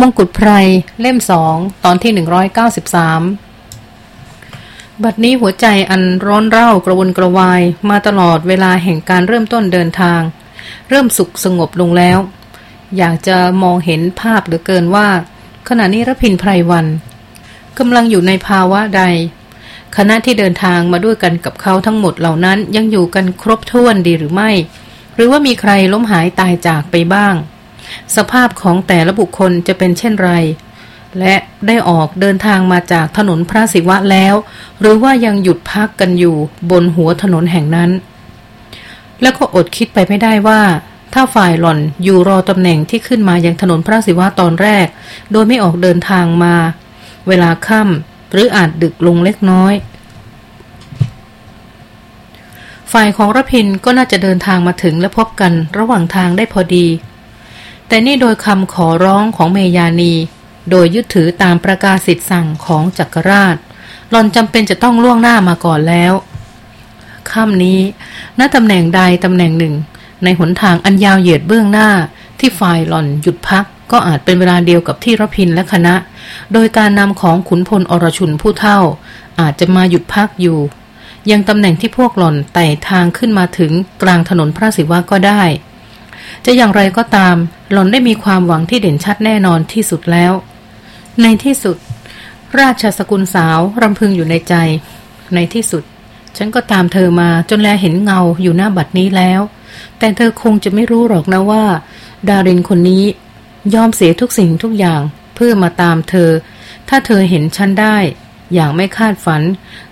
มงกุฎไพรเล่มสองตอนที่ 193 บัดนี้หัวใจอันร้อนเร่ากระวนกระวายมาตลอดเวลาแห่งการเริ่มต้นเดินทาง เริ่มสุขสงบลงแล้ว อยากจะมองเห็นภาพเหลือเกินว่า ขณะนี้รพินไพรวันกำลังอยู่ในภาวะใด คณะที่เดินทางมาด้วยกันกับเขาทั้งหมดเหล่านั้นยังอยู่กันครบถ้วนดีหรือไม่ หรือว่ามีใครล้มหายตายจากไปบ้าง สภาพของแต่ละบุคคลจะเป็นเช่นไร และได้ออกเดินทางมาจากถนนพระศิวะแล้ว หรือว่ายังหยุดพักกันอยู่บนหัวถนนแห่งนั้น แล้วก็อดคิดไปไม่ได้ว่า ถ้าฝ่ายหล่อนอยู่รอตำแหน่งที่ขึ้นมายังถนนพระศิวะตอนแรก โดยไม่ออกเดินทางมา เวลาค่ำหรืออาจดึกลงเล็กน้อยฝ่ายของรพินก็น่าจะเดินทางมาถึงและพบกันระหว่างทางได้พอดี แต่นี่โดยคำขอร้องของเมยานี โดยยึดถือตามประกาศสิทธิสั่งของจักรราช หลอนจำเป็นจะต้องล่วงหน้ามาก่อนแล้วค่ำนี้ ณตำแหน่งใดตำแหน่งหนึ่ง ในหนทางอันยาวเหยียดเบื้องหน้า ที่ฝ่ายหล่อนหยุดพักก็อาจเป็นเวลาเดียวกับที่รพินและคณะ โดยการนำของขุนพลอรชุนผู้เท่า อาจจะมาหยุดพักอยู่ ยังตำแหน่งที่พวกหล่อนไต่ทางขึ้นมาถึงกลางถนนพระศิวะก็ได้ จะอย่างไรก็ตาม หล่อนได้มีความหวังที่เด่นชัดแน่นอนที่สุดแล้ว ในที่สุด ราชสกุลสาวรำพึงอยู่ในใจ ในที่สุด ฉันก็ตามเธอมาจนแลเห็นเงาอยู่หน้าบัดนี้แล้ว แต่เธอคงจะไม่รู้หรอกนะว่า ดารินคนนี้ ยอมเสียทุกสิ่งทุกอย่างเพื่อมาตามเธอ ถ้าเธอเห็นฉันได้ อย่างไม่คาดฝัน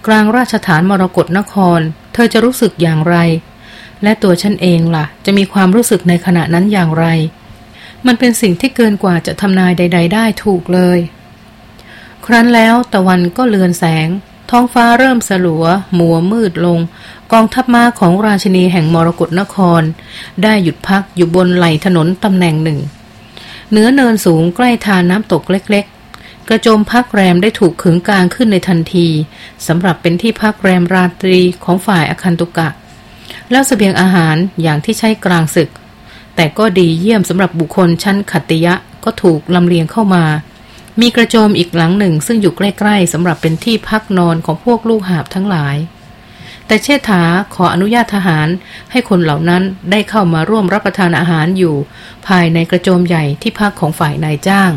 กลางราชฐานมรกรนคร เธอจะรู้สึกอย่างไร และตัวฉันเองล่ะ จะมีความรู้สึกในขณะนั้นอย่างไร มันเป็นสิ่งที่เกินกว่าจะทำนายใด ๆ ได้ถูกเลย ครั้นแล้วตะวันก็เลือนแสง ท้องฟ้าเริ่มสลัว มัวมืดลง กองทัพม้าของราชินีแห่งมรกรนคร ได้หยุดพักอยู่บนไหลถนนตำแหน่งหนึ่งเนื้อเนินสูงใกล้ทานน้ำตกเล็กๆ กระโจมพักแรมได้ถูกขึงกลางขึ้นในทันทีสำหรับเป็นที่พักแรมราตรีของฝ่ายอคันตุกะ แล้วสเสบียงอาหารอย่างที่ใช้กลางศึก แต่ก็ดีเยี่ยมสำหรับบุคคลชั้นขัตติยะก็ถูกลำเลียงเข้ามา มีกระโจมอีกหลังหนึ่งซึ่งอยู่ใกล้ๆสำหรับเป็นที่พักนอนของพวกลูกหาบทั้งหลาย แต่เชษฐาขออนุญาตทหารให้คนเหล่านั้นได้เข้ามาร่วมรับประทานอาหารอยู่ ภายในกระโจมใหญ่ที่พักของฝ่ายนายจ้าง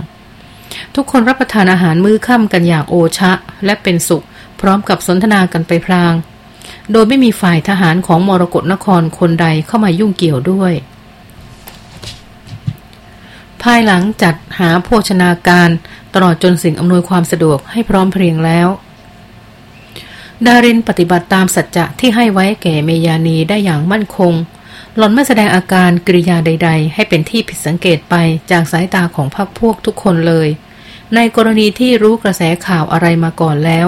ทุกคนรับประทานอาหารมื้อค่ำกันอย่างโอชะ และเป็นสุข พร้อมกับสนทนากันไปพลาง โดยไม่มีฝ่ายทหารของมรกรนครคนใดเข้ามายุ่งเกี่ยวด้วย ภายหลังจัดหาโภชนาการตลอดจนสิ่งอำนวยความสะดวกให้พร้อมเพรียงแล้ว ดารินปฏิบัติตามสัจจะที่ให้ไว้แก่เมยานีได้อย่างมั่นคง หล่อนไม่แสดงอาการกริยาใด ๆ ให้เป็นที่ผิดสังเกตไปจากสายตาของพรรคพวกทุกคนเลย ในกรณีที่รู้กระแสข่าวอะไรมาก่อนแล้ว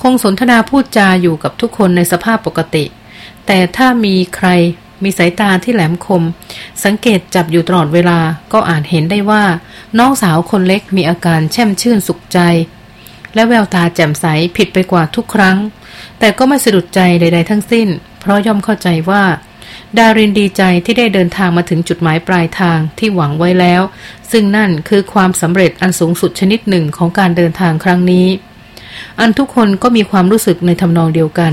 คงสนทนาพูดจาอยู่กับทุกคนในสภาพปกติ แต่ถ้ามีใครมีสายตาที่แหลมคม สังเกตจับอยู่ตลอดเวลาก็อาจเห็นได้ว่า น้องสาวคนเล็กมีอาการแช่มชื่นสุขใจ และแววตาแจ่มใสผิดไปกว่าทุกครั้ง แต่ก็ไม่สะดุดใจใด ๆ ทั้งสิ้น เพราะย่อมเข้าใจว่า ดารินดีใจที่ได้เดินทางมาถึงจุดหมายปลายทางที่หวังไว้แล้ว ซึ่งนั่นคือความสำเร็จอันสูงสุดชนิดหนึ่งของการเดินทางครั้งนี้ อันทุกคนก็มีความรู้สึกในทำนองเดียวกัน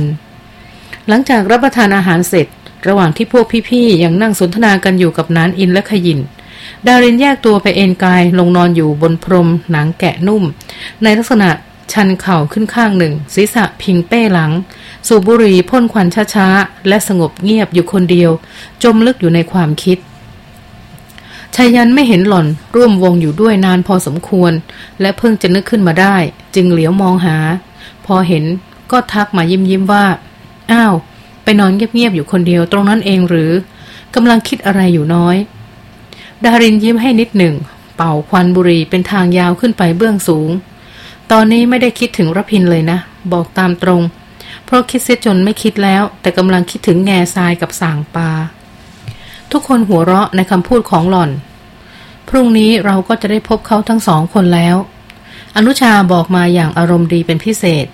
หลังจากรับประทานอาหารเสร็จ ระหว่างที่พวกพี่ๆยังนั่งสนทนากันอยู่กับนานอินและขยินดารินแยกตัวไปเอนกายลงนอนอยู่บนพรมหนังแกะนุ่ม ในลักษณะชันเข่าขึ้นข้างหนึ่ง ศีรษะพิงเป้หลัง สูบบุหรี่พ่นควันช้าๆ และสงบเงียบอยู่คนเดียว จมลึกอยู่ในความคิด ชายันไม่เห็นหล่อนร่วมวงอยู่ด้วยนานพอสมควร และเพิ่งจะนึกขึ้นมาได้ จึงเหลียวมองหา พอเห็นก็ทักมายิ้มยิ้มว่า อ้าว ไปนอนเงียบๆอยู่คนเดียวตรงนั้นเองหรือกำลังคิดอะไรอยู่น้อย ดารินยิ้มให้นิดหนึ่ง เป่าควันบุหรี่เป็นทางยาวขึ้นไปเบื้องสูง ตอนนี้ไม่ได้คิดถึงรพินเลยนะ บอกตามตรง เพราะคิดเสียจนไม่คิดแล้ว แต่กำลังคิดถึงแง่ทรายกับสางปลา ทุกคนหัวเราะในคำพูดของหล่อน พรุ่งนี้เราก็จะได้พบเขาทั้งสองคนแล้ว อนุชาบอกมาอย่างอารมณ์ดีเป็นพิเศษ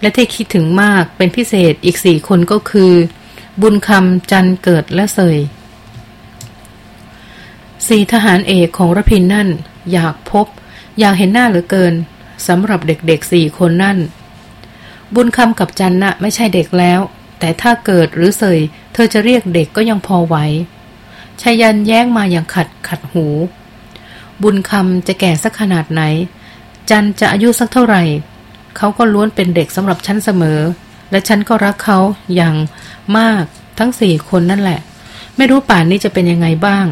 และที่คิดถึงมากเป็นพิเศษอีกสี่คนก็คือ บุญคำจันเกิดและเสยสี่ทหารเอกของรพินนั่น อยากพบ อยากเห็นหน้าเหลือเกินสำหรับเด็กๆสี่คนนั่น บุญคำกับจันนะไม่ใช่เด็กแล้ว แต่ถ้าเกิดหรือเสย เธอจะเรียกเด็กก็ยังพอไหวชายันแย้งมาอย่างขัดขัดหู บุญคำจะแก่สักขนาดไหน จันจะอายุสักเท่าไหร่ เขาก็ล้วนเป็นเด็กสำหรับฉันเสมอ และฉันก็รักเขาอย่างมากทั้งสี่คนนั่นแหละ ไม่รู้ป่านนี้จะเป็นยังไงบ้าง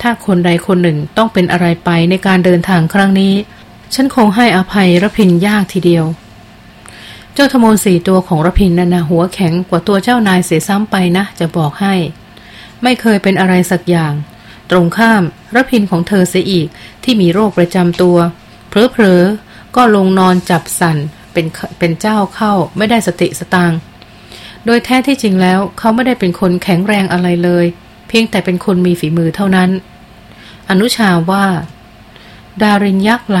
ถ้าคนใดคนหนึ่งต้องเป็นอะไรไปในการเดินทางครั้งนี้ ฉันคงให้อภัยระพินยากทีเดียว เจ้าธมนสี่ตัวของระพินนั่นนะหัวแข็งกว่าตัวเจ้านายเสียซ้ำไปนะ จะบอกให้ ไม่เคยเป็นอะไรสักอย่าง ตรงข้ามระพินของเธอเสียอีกที่มีโรคประจำตัวเพลอๆก็ลงนอนจับสันเป็นเป็นเจ้าเข้าไม่ได้สติสตางโดยแท้ที่จริงแล้วเขาไม่ได้เป็นคนแข็งแรงอะไรเลย เพียงแต่เป็นคนมีฝีมือเท่านั้น อนุชาว่า ดารินยักไหล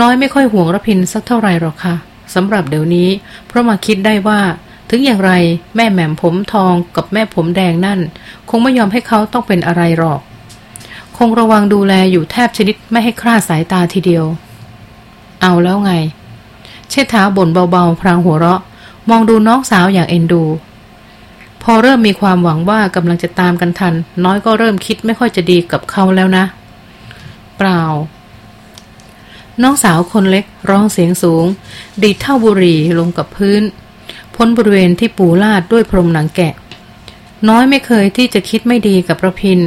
น้อยไม่ค่อยห่วงระพินสักเท่าไรหรอกค่ะ สำหรับเดี๋ยวนี้ เพราะมาคิดได้ว่า ถึงอย่างไรแม่แหม่มผมทองกับแม่ผมแดงนั่น คงไม่ยอมให้เขาต้องเป็นอะไรหรอก คงระวังดูแลอยู่แทบชนิดไม่ให้คลาดสายตาทีเดียว เอาแล้วไง เชิดท้าบ่นเบาๆ พรางหัวเราะ มองดูน้องสาวอย่างเอ็นดู พอเริ่มมีความหวังว่ากำลังจะตามกันทัน น้อยก็เริ่มคิดไม่ค่อยจะดีกับเขาแล้วนะ เปล่า น้องสาวคนเล็กร้องเสียงสูง ดีดเท่าบุหรี่ลงกับพื้น พ้นบริเวณที่ปูลาดด้วยพรมหนังแกะ น้อยไม่เคยที่จะคิดไม่ดีกับประพิน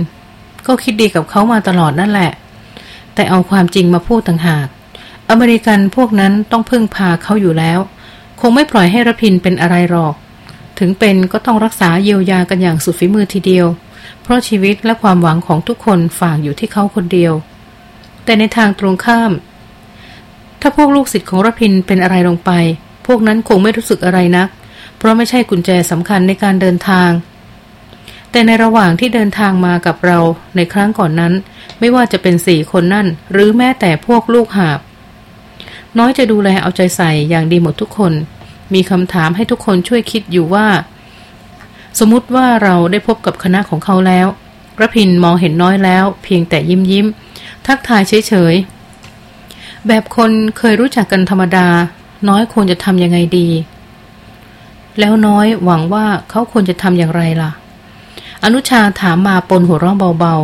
ก็คิดดีกับเขามาตลอดนั่นแหละ แต่เอาความจริงมาพูดต่างหาก อเมริกันพวกนั้นต้องพึ่งพาเขาอยู่แล้ว คงไม่ปล่อยให้ระพินเป็นอะไรหรอก ถึงเป็นก็ต้องรักษาเยียวยากันอย่างสุดฝีมือทีเดียว เพราะชีวิตและความหวังของทุกคนฝากอยู่ที่เขาคนเดียว แต่ในทางตรงข้าม ถ้าพวกลูกศิษย์ของรพินเป็นอะไรลงไป พวกนั้นคงไม่รู้สึกอะไรนัก เพราะไม่ใช่กุญแจสำคัญในการเดินทาง แต่ในระหว่างที่เดินทางมากับเราในครั้งก่อนนั้น ไม่ว่าจะเป็นสี่คนนั่น หรือแม้แต่พวกลูกหาบ น้อยจะดูแลเอาใจใส่อย่างดีหมดทุกคน มีคำถามให้ทุกคนช่วยคิดอยู่ว่า สมมติว่าเราได้พบกับคณะของเขาแล้วระพินมองเห็นน้อยแล้ว เพียงแต่ยิ้มยิ้มทักทายเฉยๆ แบบคนเคยรู้จักกันธรรมดา น้อยควรจะทำยังไงดี แล้วน้อยหวังว่าเขาควรจะทำอย่างไรล่ะ อนุชาถามมาปนหัวร้องเบา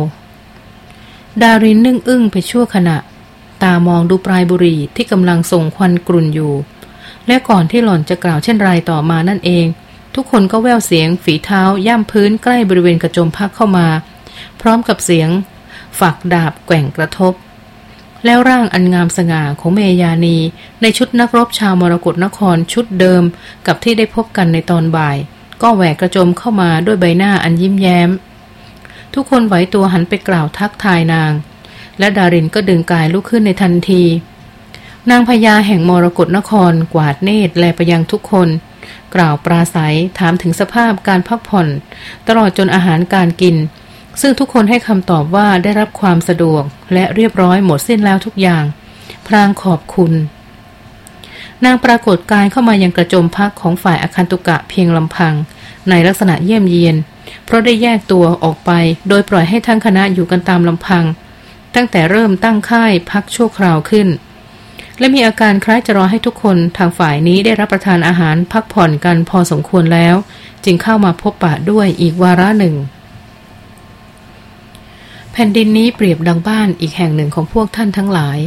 ๆ ดารินนึ่งอึ้งไปชั่วขณะ ตามองดูปลายบุหรี่ที่กำลังส่งควันกรุ่นอยู่ และก่อนที่หล่อนจะกล่าวเช่นไรต่อมานั่นเอง ทุกคนก็แววเสียงฝีเท้าย่ำพื้นใกล้บริเวณกระจมพักเข้ามา พร้อมกับเสียง ฝักดาบแกว่งกระทบ แล้วร่างอันงามสง่าของเมยานี ในชุดนักรบชาวมรกรนครชุดเดิมกับที่ได้พบกันในตอนบ่าย ก็แหวกกระโจมเข้ามาด้วยใบหน้าอันยิ้มแย้ม ทุกคนไหวตัวหันไปกล่าวทักทายนาง และดารินก็ดึงกายลุกขึ้นในทันที นางพญาแห่งมรกรนครกวาดเนตรแลไปยังทุกคน กล่าวปราศัยถามถึงสภาพการพักผ่อน ตลอดจนอาหารการกิน ซึ่งทุกคนให้คำตอบว่าได้รับความสะดวกและเรียบร้อยหมดสิ้นแล้วทุกอย่าง พรางขอบคุณ นางปรากฏกายเข้ามายังกระโจมพักของฝ่ายอาคันตุกะเพียงลำพัง ในลักษณะเยี่ยมเยียน เพราะได้แยกตัวออกไป โดยปล่อยให้ทั้งคณะอยู่กันตามลำพัง ตั้งแต่เริ่มตั้งค่ายพักชั่วคราวขึ้น และมีอาการคล้ายจะรอให้ทุกคนทางฝ่ายนี้ได้รับประทานอาหารพักผ่อนกันพอสมควรแล้ว จึงเข้ามาพบปะด้วยอีกวาระหนึ่ง แผ่นดินนี้เปรียบดังบ้านอีกแห่งหนึ่งของพวกท่านทั้งหลาย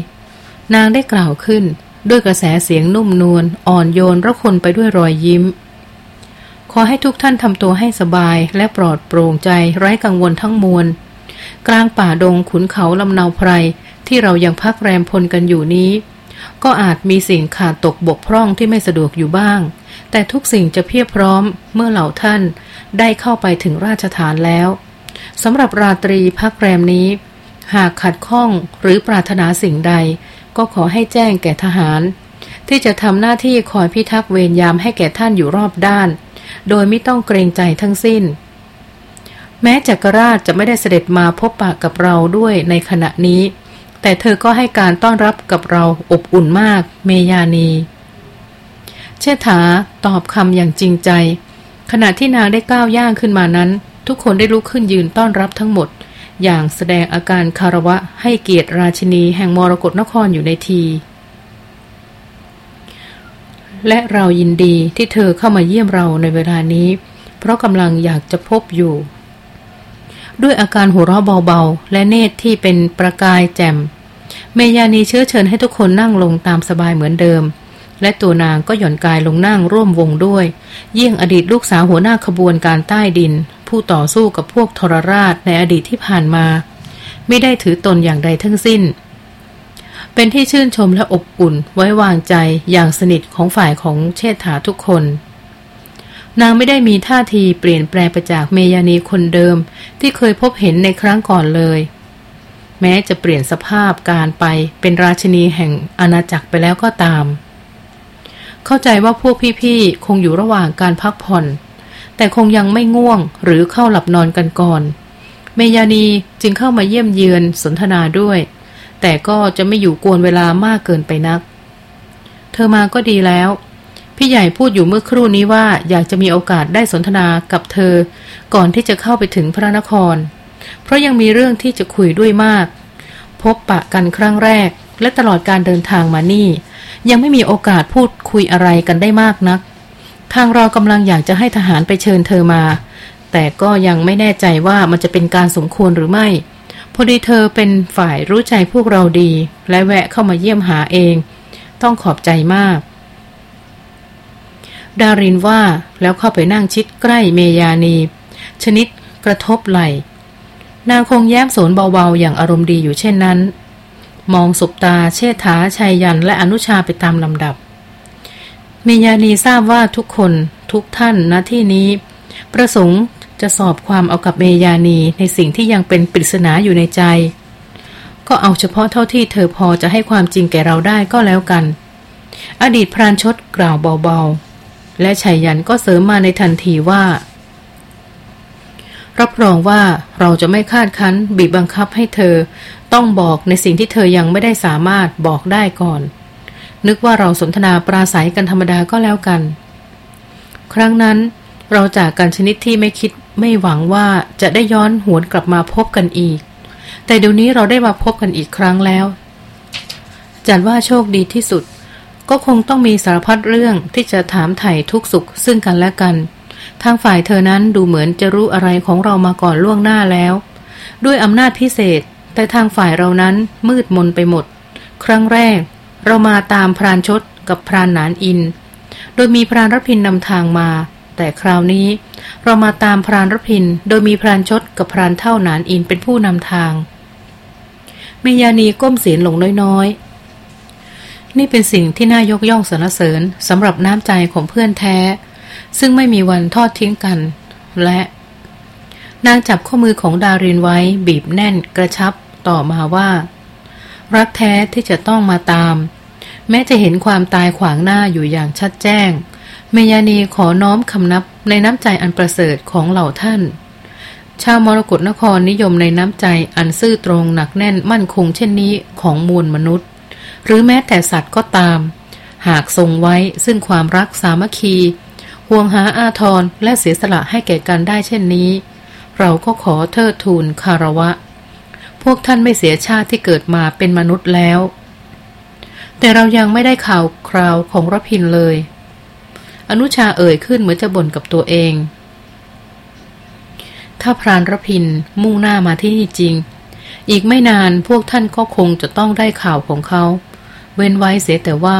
นางได้กล่าวขึ้นด้วยกระแสเสียงนุ่มนวลอ่อนโยนระคนไปด้วยรอยยิ้ม ขอให้ทุกท่านทำตัวให้สบายและปลอดโปร่งใจไร้กังวลทั้งมวล กลางป่าดงขุนเขาลำเนาไพรที่เรายังพักแรมพลกันอยู่นี้ ก็อาจมีสิ่งขาดตกบกพร่องที่ไม่สะดวกอยู่บ้าง แต่ทุกสิ่งจะเพียบพร้อมเมื่อเหล่าท่านได้เข้าไปถึงราชฐานแล้ว สำหรับราตรีพักแรมนี้ หากขัดข้องหรือปรารถนาสิ่งใด ก็ขอให้แจ้งแก่ทหาร ที่จะทำหน้าที่คอยพิทักษ์เวรยามให้แก่ท่านอยู่รอบด้าน โดยไม่ต้องเกรงใจทั้งสิ้น แม้จักรราชจะไม่ได้เสด็จมาพบปะกับเราด้วยในขณะนี้ แต่เธอก็ให้การต้อนรับกับเราอบอุ่นมาก เมยานี เชษฐาตอบคำอย่างจริงใจ ขณะที่นางได้ก้าวย่างขึ้นมานั้น ทุกคนได้ลุกขึ้นยืนต้อนรับทั้งหมด อย่างแสดงอาการคารวะให้เกียรติราชินีแห่งมรกรนครอยู่ในที และเรายินดีที่เธอเข้ามาเยี่ยมเราในเวลานี้ เพราะกำลังอยากจะพบอยู่ ด้วยอาการหัวเราะเบาๆ และเนตรที่เป็นประกายแจ่มเมยานีเชื้อเชิญให้ทุกคนนั่งลงตามสบายเหมือนเดิม และตัวนางก็หย่อนกายลงนั่งร่วมวงด้วย เยี่ยงอดีตลูกสาวหัวหน้าขบวนการใต้ดิน ผู้ต่อสู้กับพวกทรราชในอดีตที่ผ่านมา ไม่ได้ถือตนอย่างใดทั้งสิ้น เป็นที่ชื่นชมและอบอุ่นไว้วางใจอย่างสนิทของฝ่ายของเชษฐาทุกคน นางไม่ได้มีท่าทีเปลี่ยนแปลงไปจากเมยานีคนเดิมที่เคยพบเห็นในครั้งก่อนเลย แม้จะเปลี่ยนสภาพการไปเป็นราชินีแห่งอาณาจักรไปแล้วก็ตาม เข้าใจว่าพวกพี่ๆคงอยู่ระหว่างการพักผ่อน แต่คงยังไม่ง่วงหรือเข้าหลับนอนกันก่อน เมยานีจึงเข้ามาเยี่ยมเยือนสนทนาด้วย แต่ก็จะไม่อยู่กวนเวลามากเกินไปนัก เธอมาก็ดีแล้ว พี่ใหญ่พูดอยู่เมื่อครู่นี้ว่าอยากจะมีโอกาสได้สนทนากับเธอ ก่อนที่จะเข้าไปถึงพระนคร เพราะยังมีเรื่องที่จะคุยด้วยมาก พบปะกันครั้งแรก และตลอดการเดินทางมานี่ ยังไม่มีโอกาสพูดคุยอะไรกันได้มากนัก ทางเรากำลังอยากจะให้ทหารไปเชิญเธอมา แต่ก็ยังไม่แน่ใจว่ามันจะเป็นการสมควรหรือไม่ พอดีเธอเป็นฝ่ายรู้ใจพวกเราดี และแวะเข้ามาเยี่ยมหาเอง ต้องขอบใจมาก ดารินว่าแล้วเข้าไปนั่งชิดใกล้เมยานี ชนิดกระทบไหลนางคงแย้มสนเบาๆ อย่างอารมณ์ดีอยู่เช่นนั้น มองสบตาเชษฐาชัยยันและอนุชาไปตามลำดับ เมยานีทราบว่าทุกคนทุกท่านณที่นี้ ประสงค์จะสอบความเอากับเมยานีในสิ่งที่ยังเป็นปริศนาอยู่ในใจ ก็เอาเฉพาะเท่าที่เธอพอจะให้ความจริงแก่เราได้ก็แล้วกัน อดีตพรานชดกล่าวเบาๆ และชัยยันก็เสริมมาในทันทีว่า รับรองว่าเราจะไม่คาดคั้นบีบบังคับให้เธอ ต้องบอกในสิ่งที่เธอยังไม่ได้สามารถบอกได้ก่อน นึกว่าเราสนทนาปราศัยกันธรรมดาก็แล้วกัน ครั้งนั้นเราจากกันชนิดที่ไม่คิดไม่หวังว่าจะได้ย้อนหวนกลับมาพบกันอีก แต่เดี๋ยวนี้เราได้มาพบกันอีกครั้งแล้ว จันว่าโชคดีที่สุด ก็คงต้องมีสารพัดเรื่องที่จะถามไถ่ทุกสุขซึ่งกันและกัน ทางฝ่ายเธอนั้นดูเหมือนจะรู้อะไรของเรามาก่อนล่วงหน้าแล้ว ด้วยอำนาจพิเศษ แต่ทางฝ่ายเรานั้นมืดมนไปหมด ครั้งแรก เรามาตามพรานชดกับพรานหนานอิน โดยมีพรานรพินนำทางมา แต่คราวนี้เรามาตามพรานรพิน โดยมีพรานชดกับพรานเท่าหนานอินเป็นผู้นำทาง เมยานีก้มเสียนลงน้อยๆ นี่เป็นสิ่งที่น่ายกย่องสรรเสริญสำหรับน้ำใจของเพื่อนแท้ ซึ่งไม่มีวันทอดทิ้งกัน และนางจับข้อมือของดารินไว้บีบแน่นกระชับต่อมาว่า รักแท้ที่จะต้องมาตาม แม้จะเห็นความตายขวางหน้าอยู่อย่างชัดแจ้ง เมยานีขอน้อมคำนับในน้ำใจอันประเสริฐของเหล่าท่าน ชาวมรกรนครนิยมในน้ำใจอันซื่อตรงหนักแน่นมั่นคงเช่นนี้ของมวลมนุษย์ หรือแม้แต่สัตว์ก็ตาม หากทรงไว้ซึ่งความรักสามัคคีห่วงหาอาทรและเสียสละให้แก่กันได้เช่นนี้ เราก็ขอเทิดทูนคารวะ พวกท่านไม่เสียชาติที่เกิดมาเป็นมนุษย์แล้ว แต่เรายังไม่ได้ข่าวคราวของรพินเลย อนุชาเอ่ยขึ้นเหมือนจะบ่นกับตัวเอง ถ้าพรานรพินมุ่งหน้ามาที่นี่จริง อีกไม่นานพวกท่านก็คงจะต้องได้ข่าวของเขา เว้นไว้เสียแต่ว่า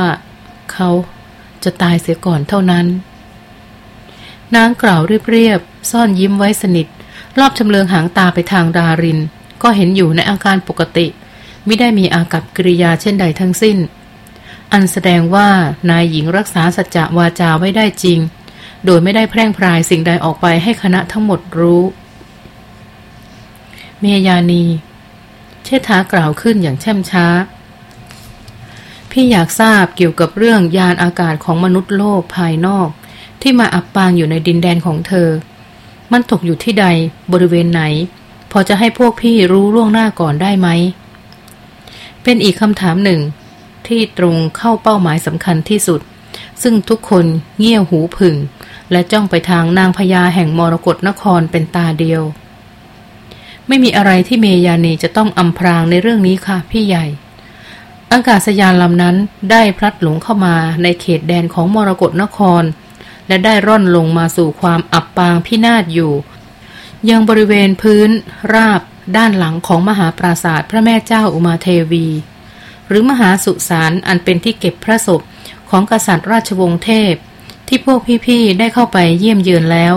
เขาจะตายเสียก่อนเท่านั้น นางกล่าวเรียบๆซ่อนยิ้มไว้สนิท รอบชำเลืองหางตาไปทางดาริน ก็เห็นอยู่ในอาการปกติไม่ได้มีอากับกิริยาเช่นใดทั้งสิ้น อันแสดงว่านายหญิงรักษาสัจจะวาจาไว้ได้จริง โดยไม่ได้แพร่งพรายสิ่งใดออกไปให้คณะทั้งหมดรู้ เมยานี เชษฐากล่าวขึ้นอย่างแช่มช้า พี่อยากทราบเกี่ยวกับเรื่องยานอากาศของมนุษย์โลกภายนอก ที่มาอับปางอยู่ในดินแดนของเธอ มันตกอยู่ที่ใดบริเวณไหน พอจะให้พวกพี่รู้ล่วงหน้าก่อนได้ไหมเป็นอีกคำถามหนึ่ง ที่ตรงเข้าเป้าหมายสำคัญที่สุด ซึ่งทุกคนเงี่ยวหูผึ่ง และจ้องไปทางนางพญาแห่งมรกรนครเป็นตาเดียว ไม่มีอะไรที่เมยานีจะต้องอำพรางในเรื่องนี้ค่ะพี่ใหญ่ อากาศยานลำนั้นได้พลัดหลงเข้ามาในเขตแดนของมรกรนคร และได้ร่อนลงมาสู่ความอับปางพินาศอยู่ ยังบริเวณพื้นราบด้านหลังของมหาปราศาสตร์พระแม่เจ้าอุมาเทวี หรือมหาสุสานอันเป็นที่เก็บพระศพของกษัตริย์ราชวงศ์เทพ ที่พวกพี่ๆได้เข้าไปเยี่ยมเยือนแล้ว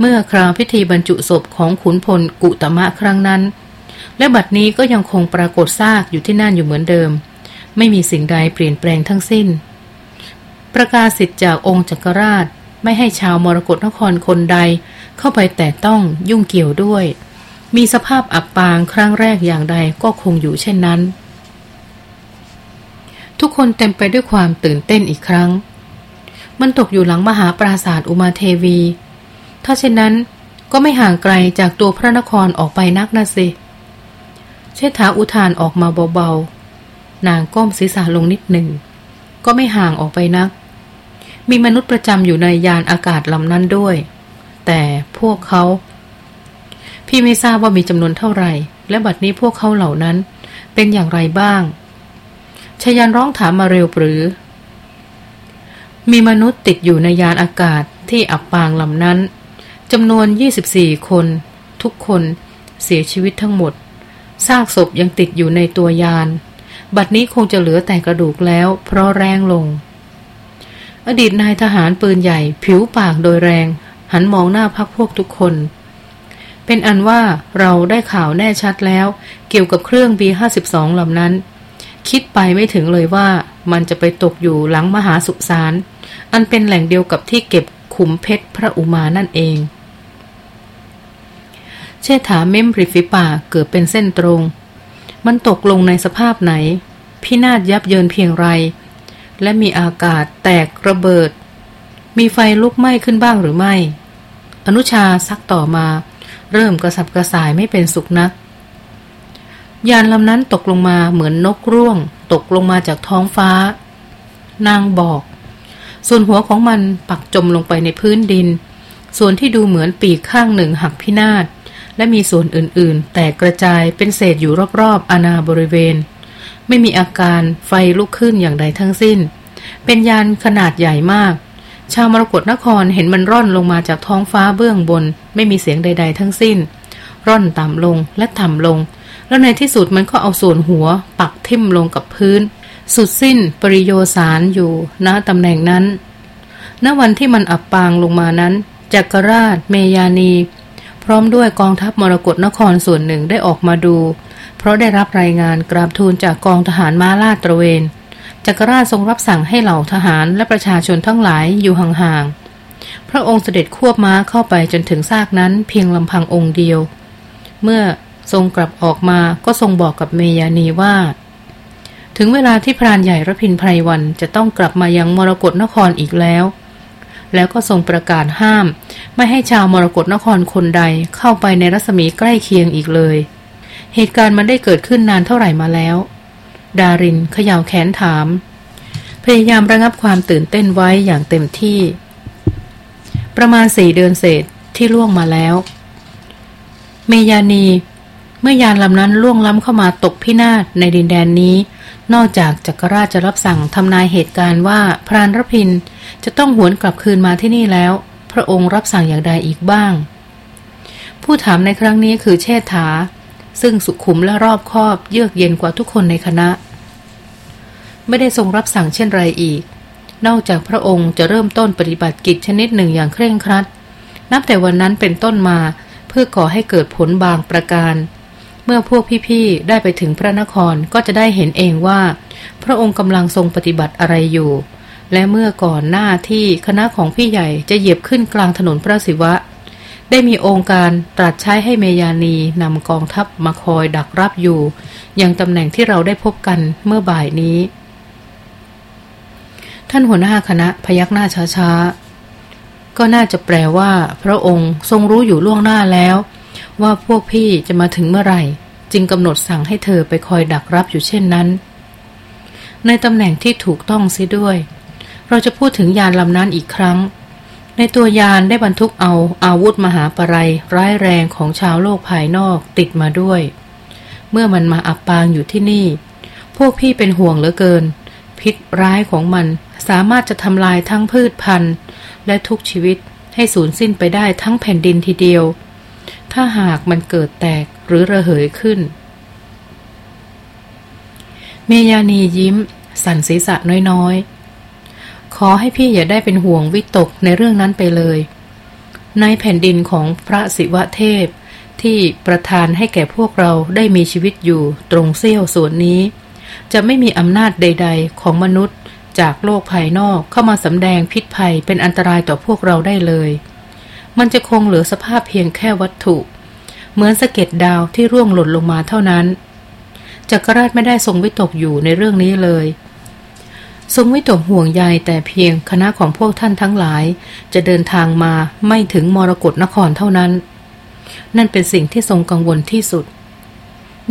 เมื่อคราวพิธีบรรจุศพของขุนพลกุตมะครั้งนั้น และบัดนี้ก็ยังคงปรากฏซากอยู่ที่นั่นอยู่เหมือนเดิม ไม่มีสิ่งใดเปลี่ยนแปลงทั้งสิ้น ประกาศสิทธิ์จากองค์จักรราชไม่ให้ชาวมรกรนครคนใดเข้าไปแต่ต้องยุ่งเกี่ยวด้วย มีสภาพอับปางครั้งแรกอย่างใดก็คงอยู่เช่นนั้น ทุกคนเต็มไปด้วยความตื่นเต้นอีกครั้ง มันตกอยู่หลังมหาปราสาทอุมาเทวี ถ้าเช่นนั้นก็ไม่ห่างไกลจากตัวพระนครออกไปนักนะสิ เชษฐาอุทานออกมาเบาๆ นางก้มศีรษะลงนิดหนึ่ง ก็ไม่ห่างออกไปนัก มีมนุษย์ประจำอยู่ในยานอากาศลำนั้นด้วย แต่พวกเขา พี่ไม่ทราบว่ามีจำนวนเท่าไหร่ และบัดนี้พวกเขาเหล่านั้นเป็นอย่างไรบ้าง ชยันร้องถามมาเร็วปรือ มีมนุษย์ติดอยู่ในยานอากาศที่อับปางลำนั้นจำนวน 24 คน ทุกคนเสียชีวิตทั้งหมดซากศพยังติดอยู่ในตัวยาน บัดนี้คงจะเหลือแต่กระดูกแล้ว เพราะแรงลง อดีตนายทหารปืนใหญ่ผิวปากโดยแรง หันมองหน้าพักพวกทุกคน เป็นอันว่าเราได้ข่าวแน่ชัดแล้ว เกี่ยวกับเครื่อง B52 ลำนั้น คิดไปไม่ถึงเลยว่ามันจะไปตกอยู่หลังมหาสุสานอันเป็นแหล่งเดียวกับที่เก็บขุมเพชรพระอุมานั่นเอง เชษฐาเม้มริฟิปากเกือบเป็นเส้นตรง มันตกลงในสภาพไหน พินาศยับเยินเพียงไร และมีอากาศแตกระเบิด มีไฟลุกไหม้ขึ้นบ้างหรือไม่ อนุชาซักต่อมา เริ่มกระสับกระส่ายไม่เป็นสุขนัก ยานลำนั้นตกลงมาเหมือนนกร่วง ตกลงมาจากท้องฟ้า นางบอก ส่วนหัวของมันปักจมลงไปในพื้นดิน ส่วนที่ดูเหมือนปีกข้างหนึ่งหักพินาศและมีส่วนอื่นๆ แตกกระจายเป็นเศษอยู่รอบๆอาณาบริเวณ ไม่มีอาการไฟลุกขึ้นอย่างใดทั้งสิ้น เป็นยานขนาดใหญ่มาก ชาวมรกรนครเห็นมันร่อนลงมาจากท้องฟ้าเบื้องบน ไม่มีเสียงใด ๆ ทั้งสิ้น ร่อนต่ำลงและต่ำลง แล้วในที่สุดมันก็เอาส่วนหัว ปักทิ่มลงกับพื้น สุดสิ้นปริโยสารอยู่ณตำแหน่งนั้น ณวันที่มันอับปางลงมานั้นจักรราช เมยานี พร้อมด้วยกองทัพมรกรนครส่วนหนึ่งได้ออกมาดู เพราะได้รับรายงานกราบทูลจากกองทหารม้าลาดตระเวนจักรราชทรงรับสั่งให้เหล่าทหารและประชาชนทั้งหลายอยู่ห่างๆ พระองค์เสด็จควบม้าเข้าไปจนถึงซากนั้นเพียงลำพังองค์เดียว เมื่อ ทรงกลับออกมาก็ทรงบอกกับเมยานีว่า ถึงเวลาที่พรานใหญ่ระพินไพรวันจะต้องกลับมายังมรกรนครอีกแล้ว แล้วก็ทรงประกาศห้าม ไม่ให้ชาวมรกรนครคนใดเข้าไปในรัศมีใกล้เคียงอีกเลย เหตุการณ์มันได้เกิดขึ้นนานเท่าไหร่มาแล้ว ดารินเขย่าแขนถาม พยายามระงับความตื่นเต้นไว้อย่างเต็มที่ ประมาณสี่เดือนเศษที่ล่วงมาแล้ว เมยานี เมื่อยานลำนั้นล่วงล้ำเข้ามาตกพินาศในดินแดนนี้ นอกจากจักรราชจะรับสั่งทำนายเหตุการณ์ว่าพรานรพินจะต้องหวนกลับคืนมาที่นี่แล้ว พระองค์รับสั่งอย่างใดอีกบ้าง ผู้ถามในครั้งนี้คือเชษฐา ซึ่งสุขุมและรอบคอบเยือกเย็นกว่าทุกคนในคณะ ไม่ได้ทรงรับสั่งเช่นไรอีก นอกจากพระองค์จะเริ่มต้นปฏิบัติกิจชนิดหนึ่งอย่างเคร่งครัด นับแต่วันนั้นเป็นต้นมาเพื่อก่อให้เกิดผลบางประการ เมื่อพวกพี่ๆได้ไปถึงพระนครก็จะได้เห็นเองว่า พระองค์กำลังทรงปฏิบัติอะไรอยู่ และเมื่อก่อนหน้าที่คณะของพี่ใหญ่จะเหยียบขึ้นกลางถนนพระศิวะ ได้มีองค์การตรัสใช้ให้เมยานีนำกองทัพมาคอยดักรับอยู่ ยังตำแหน่งที่เราได้พบกันเมื่อบ่ายนี้ ท่านหัวหน้าคณะพยักหน้าช้าๆก็น่าจะแปลว่า พระองค์ทรงรู้อยู่ล่วงหน้าแล้ว ว่าพวกพี่จะมาถึงเมื่อไหร่ จึงกำหนดสั่งให้เธอไปคอยดักรับอยู่เช่นนั้น ในตำแหน่งที่ถูกต้องซิด้วย เราจะพูดถึงยานลำนั้นอีกครั้ง ในตัวยานได้บรรทุกเอาอาวุธมหาปรายร้ายแรงของชาวโลกภายนอกติดมาด้วย เมื่อมันมาอับปางอยู่ที่นี่ พวกพี่เป็นห่วงเหลือเกิน พิษร้ายของมันสามารถจะทำลายทั้งพืชพันธุ์ และทุกชีวิตให้สูญสิ้นไปได้ทั้งแผ่นดินทีเดียว ถ้าหากมันเกิดแตกหรือระเหยขึ้น เมยานียิ้ม สั่นศีรษะน้อยๆ ขอให้พี่อย่าได้เป็นห่วงวิตกในเรื่องนั้นไปเลย ในแผ่นดินของพระศิวะเทพที่ประทานให้แก่พวกเราได้มีชีวิตอยู่ตรงเสี้ยวส่วนนี้ จะไม่มีอำนาจใด ๆ ของมนุษย์จากโลกภายนอกเข้ามาสำแดงพิษภัยเป็นอันตรายต่อพวกเราได้เลย มันจะคงเหลือสภาพเพียงแค่วัตถุ เหมือนสะเก็ดดาวที่ร่วงหล่นลงมาเท่านั้นจักรราชไม่ได้ทรงวิตกอยู่ในเรื่องนี้เลย ทรงวิตกห่วงใยแต่เพียงคณะของพวกท่านทั้งหลาย จะเดินทางมาไม่ถึงมรกรนครเท่านั้น นั่นเป็นสิ่งที่ทรงกังวลที่สุด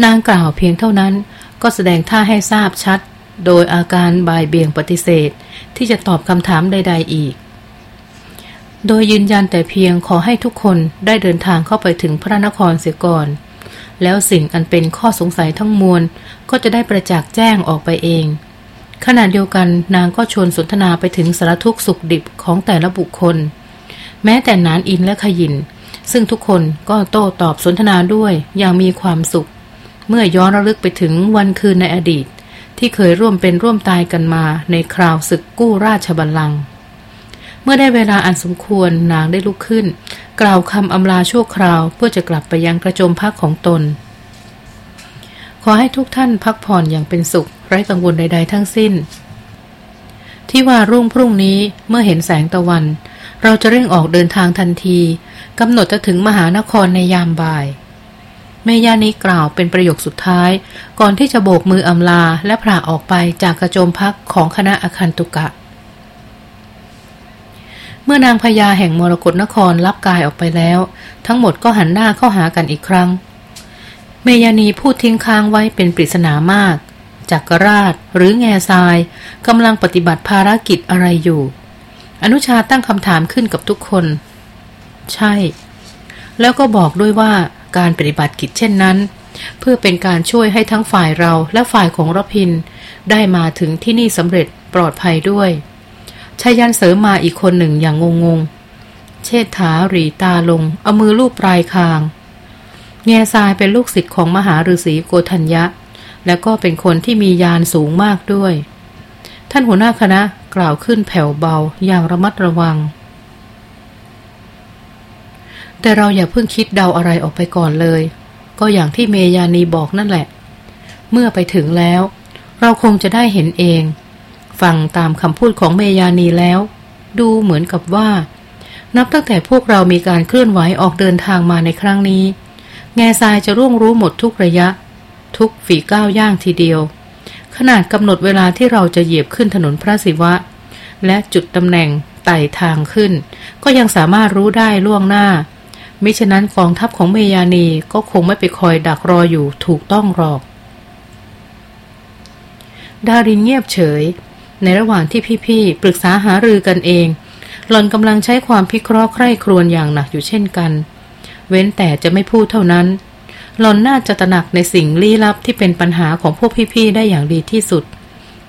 นางกล่าวเพียงเท่านั้นก็แสดงท่าให้ทราบชัด โดยอาการบายเบี่ยงปฏิเสธ ที่จะตอบคำถามใด ๆ อีก โดยยืนยันแต่เพียงขอให้ทุกคนได้เดินทางเข้าไปถึงพระนครเสียก่อน แล้วสิ่งอันเป็นข้อสงสัยทั้งมวล ก็จะได้ประจักษ์แจ้งออกไปเอง ขณะเดียวกันนางก็ชวนสนทนาไปถึงสารทุกสุขดิบของแต่ละบุคคล แม้แต่นานอินและขยิน ซึ่งทุกคนก็โต้ตอบสนทนาด้วยอย่างมีความสุข เมื่อย้อนระลึกไปถึงวันคืนในอดีต ที่เคยร่วมเป็นร่วมตายกันมาในคราวศึกกู้ราชบัลลังก์ เมื่อได้เวลาอันสมควรนางได้ลุกขึ้น กล่าวคำอำลาชั่วคราว เพื่อจะกลับไปยังกระโจมพักของตน ขอให้ทุกท่านพักผ่อนอย่างเป็นสุข ไร้กังวลใด ๆ ทั้งสิ้น ที่ว่ารุ่งพรุ่งนี้เมื่อเห็นแสงตะวัน เราจะเร่งออกเดินทางทันทีกำหนดจะถึงมหานครในยามบ่ายเมยานีกล่าวเป็นประโยคสุดท้าย ก่อนที่จะโบกมืออำลาและพระออกไปจากกระโจมพักของคณะอาคันตุกะ เมื่อนางพญาแห่งมรกรนครรับกายออกไปแล้ว ทั้งหมดก็หันหน้าเข้าหากันอีกครั้ง เมยานีพูดทิ้งค้างไว้เป็นปริศนามาก จักรราชหรือแง่ทรายกำลังปฏิบัติภารกิจอะไรอยู่ อนุชาตั้งคำถามขึ้นกับทุกคน ใช่ แล้วก็บอกด้วยว่าการปฏิบัติกิจเช่นนั้น เพื่อเป็นการช่วยให้ทั้งฝ่ายเราและฝ่ายของรพิน ได้มาถึงที่นี่สำเร็จปลอดภัยด้วย ชายันเสริมมาอีกคนหนึ่งอย่างงงๆ เชษฐาหรีตาลง เอามือลูบปลายคาง แง่ทรายเป็นลูกศิษย์ของมหาฤาษีโกธัญญะ และก็เป็นคนที่มียานสูงมากด้วย ท่านหัวหน้าคณะกล่าวขึ้นแผ่วเบาอย่างระมัดระวัง แต่เราอย่าเพิ่งคิดเดาอะไรออกไปก่อนเลย ก็อย่างที่เมยานีบอกนั่นแหละ เมื่อไปถึงแล้ว เราคงจะได้เห็นเอง ฟังตามคำพูดของเมยานีแล้ว ดูเหมือนกับว่า นับตั้งแต่พวกเรามีการเคลื่อนไหวออกเดินทางมาในครั้งนี้ แง่ทรายจะร่วงรู้หมดทุกระยะ ทุกฝีก้าวย่างทีเดียว ขนาดกำหนดเวลาที่เราจะเหยียบขึ้นถนนพระศิวะ และจุดตำแหน่งไต่ทางขึ้น ก็ยังสามารถรู้ได้ล่วงหน้า มิฉะนั้นกองทัพของเมยานีก็คงไม่ไปคอยดักรออยู่ถูกต้องหรอกดารินเงียบเฉย ในระหว่างที่พี่ๆ ปรึกษาหารือกันเอง หล่อนกำลังใช้ความพิเคราะห์ใคร่ครวญอย่างหนักอยู่เช่นกัน เว้นแต่จะไม่พูดเท่านั้น หล่อนน่าจะตระหนักในสิ่งลี้ลับที่เป็นปัญหาของพวกพี่ๆ ได้อย่างดีที่สุด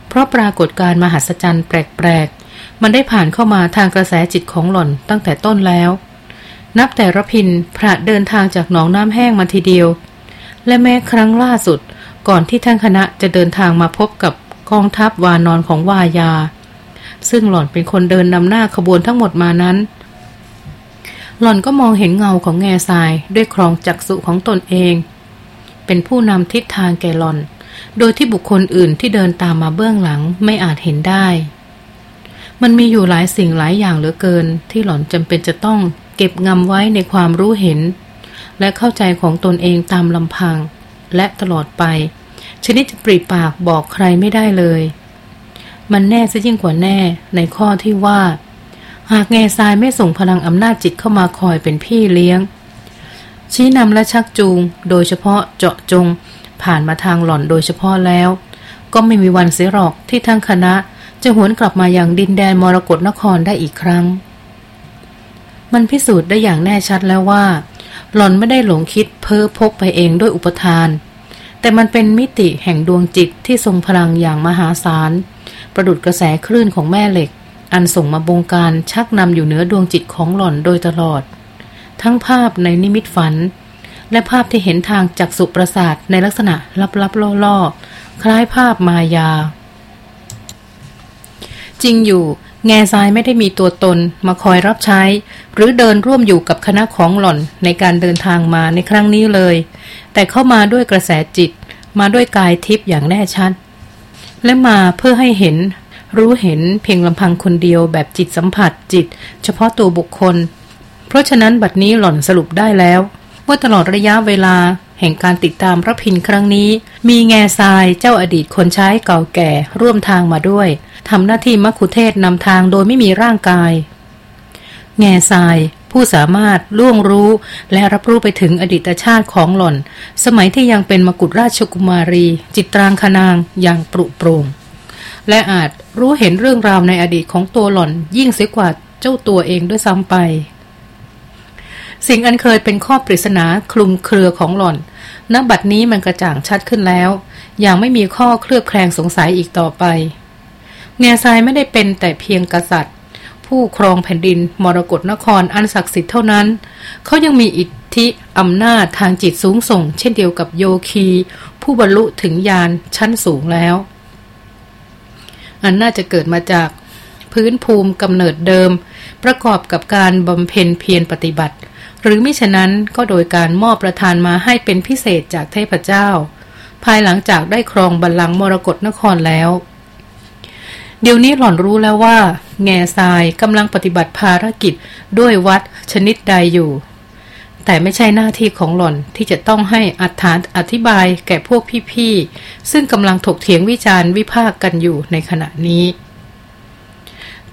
เพราะปรากฏการมหัศจรรย์แปลกๆ มันได้ผ่านเข้ามาทางกระแสจิตของหล่อนตั้งแต่ต้นแล้ว นับแต่ระพินพระเดินทางจากหนองน้ำแห้งมาทีเดียว และแม้ครั้งล่าสุดก่อนที่ท่านคณะจะเดินทางมาพบกับ กองทัพวานอนของวายา ซึ่งหล่อนเป็นคนเดินนำหน้าขบวนทั้งหมดมานั้น หล่อนก็มองเห็นเงาของแง่ทรายด้วยครองจักษุของตนเอง เป็นผู้นำทิศทางแก่หล่อน โดยที่บุคคลอื่นที่เดินตามมาเบื้องหลังไม่อาจเห็นได้ มันมีอยู่หลายสิ่งหลายอย่างเหลือเกิน ที่หล่อนจำเป็นจะต้องเก็บงำไว้ในความรู้เห็น และเข้าใจของตนเองตามลำพัง และตลอดไป ชนิดจะปรีปากบอกใครไม่ได้เลย มันแน่ซะยิ่งกว่าแน่ในข้อที่ว่า หากแง่ทรายไม่ส่งพลังอำนาจจิตเข้ามาคอยเป็นพี่เลี้ยง ชี้นำและชักจูง โดยเฉพาะเจาะจง ผ่านมาทางหล่อนโดยเฉพาะแล้ว ก็ไม่มีวันเสียหรอกที่ทั้งคณะจะหวนกลับมาอย่างดินแดนมรกรนครได้อีกครั้ง มันพิสูจน์ได้อย่างแน่ชัดแล้วว่า หล่อนไม่ได้หลงคิดเพ้อพกไปเองด้วยอุปทาน แต่มันเป็นมิติแห่งดวงจิตที่ทรงพลังอย่างมหาศาล ประดุดกระแสคลื่นของแม่เหล็ก อันส่งมาบงการชักนำอยู่เหนือดวงจิตของหล่อนโดยตลอด ทั้งภาพในนิมิตฝัน และภาพที่เห็นทางจากสุประสาทในลักษณะลับๆล่อๆ คล้ายภาพมายา จริงอยู่แง่ทรายไม่ได้มีตัวตนมาคอยรับใช้ หรือเดินร่วมอยู่กับคณะของหล่อนในการเดินทางมาในครั้งนี้เลย แต่เข้ามาด้วยกระแสจิต มาด้วยกายทิพย์อย่างแน่ชัด และมาเพื่อให้เห็น รู้เห็นเพียงลำพังคนเดียวแบบจิตสัมผัสจิต เฉพาะตัวบุคคล เพราะฉะนั้นบัดนี้หล่อนสรุปได้แล้ว ว่าตลอดระยะเวลาแห่งการติดตามพระพินครั้งนี้ มีแง่ทรายเจ้าอดีตคนใช้เก่าแก่ร่วมทางมาด้วยทำหน้าที่มัคคุเทศนำทางโดยไม่มีร่างกาย แง่ทราย ผู้สามารถล่วงรู้ และรับรู้ไปถึงอดีตชาติของหล่อน สมัยที่ยังเป็นมกุฎราชกุมารี จิตรางคนางอย่างปรุโปร่งและอาจรู้เห็นเรื่องราวในอดีตของตัวหล่อนยิ่งเสียกว่าเจ้าตัวเองด้วยซ้ำไป สิ่งอันเคยเป็นข้อปริศนาคลุมเครือของหล่อน ณ บัดนี้มันกระจ่างชัดขึ้นแล้ว อย่างไม่มีข้อเคลือบแคลงสงสัยอีกต่อไปเงาทรายไม่ได้เป็นแต่เพียงกษัตริย์ ผู้ครองแผ่นดินมรกรนครอันศักดิ์สิทธิ์เท่านั้น เขายังมีอิทธิอำนาจทางจิตสูงส่ง เช่นเดียวกับโยคี ผู้บรรลุถึงญาณชั้นสูงแล้ว อันน่าจะเกิดมาจากพื้นภูมิกำเนิดเดิม ประกอบกับการบำเพ็ญเพียรปฏิบัติ หรือมิฉะนั้นก็โดยการมอบประทานมาให้เป็นพิเศษจากเทพเจ้า ภายหลังจากได้ครองบัลลังก์มรกรนครแล้ว เดี๋ยวนี้หล่อนรู้แล้วว่า แง่ทรายกำลังปฏิบัติภารกิจด้วยวัดชนิดใดอยู่ แต่ไม่ใช่หน้าที่ของหล่อนที่จะต้องให้อัธานอธิบายแก่พวกพี่ๆ ซึ่งกำลังถกเถียงวิจารณ์วิพากกันอยู่ในขณะนี้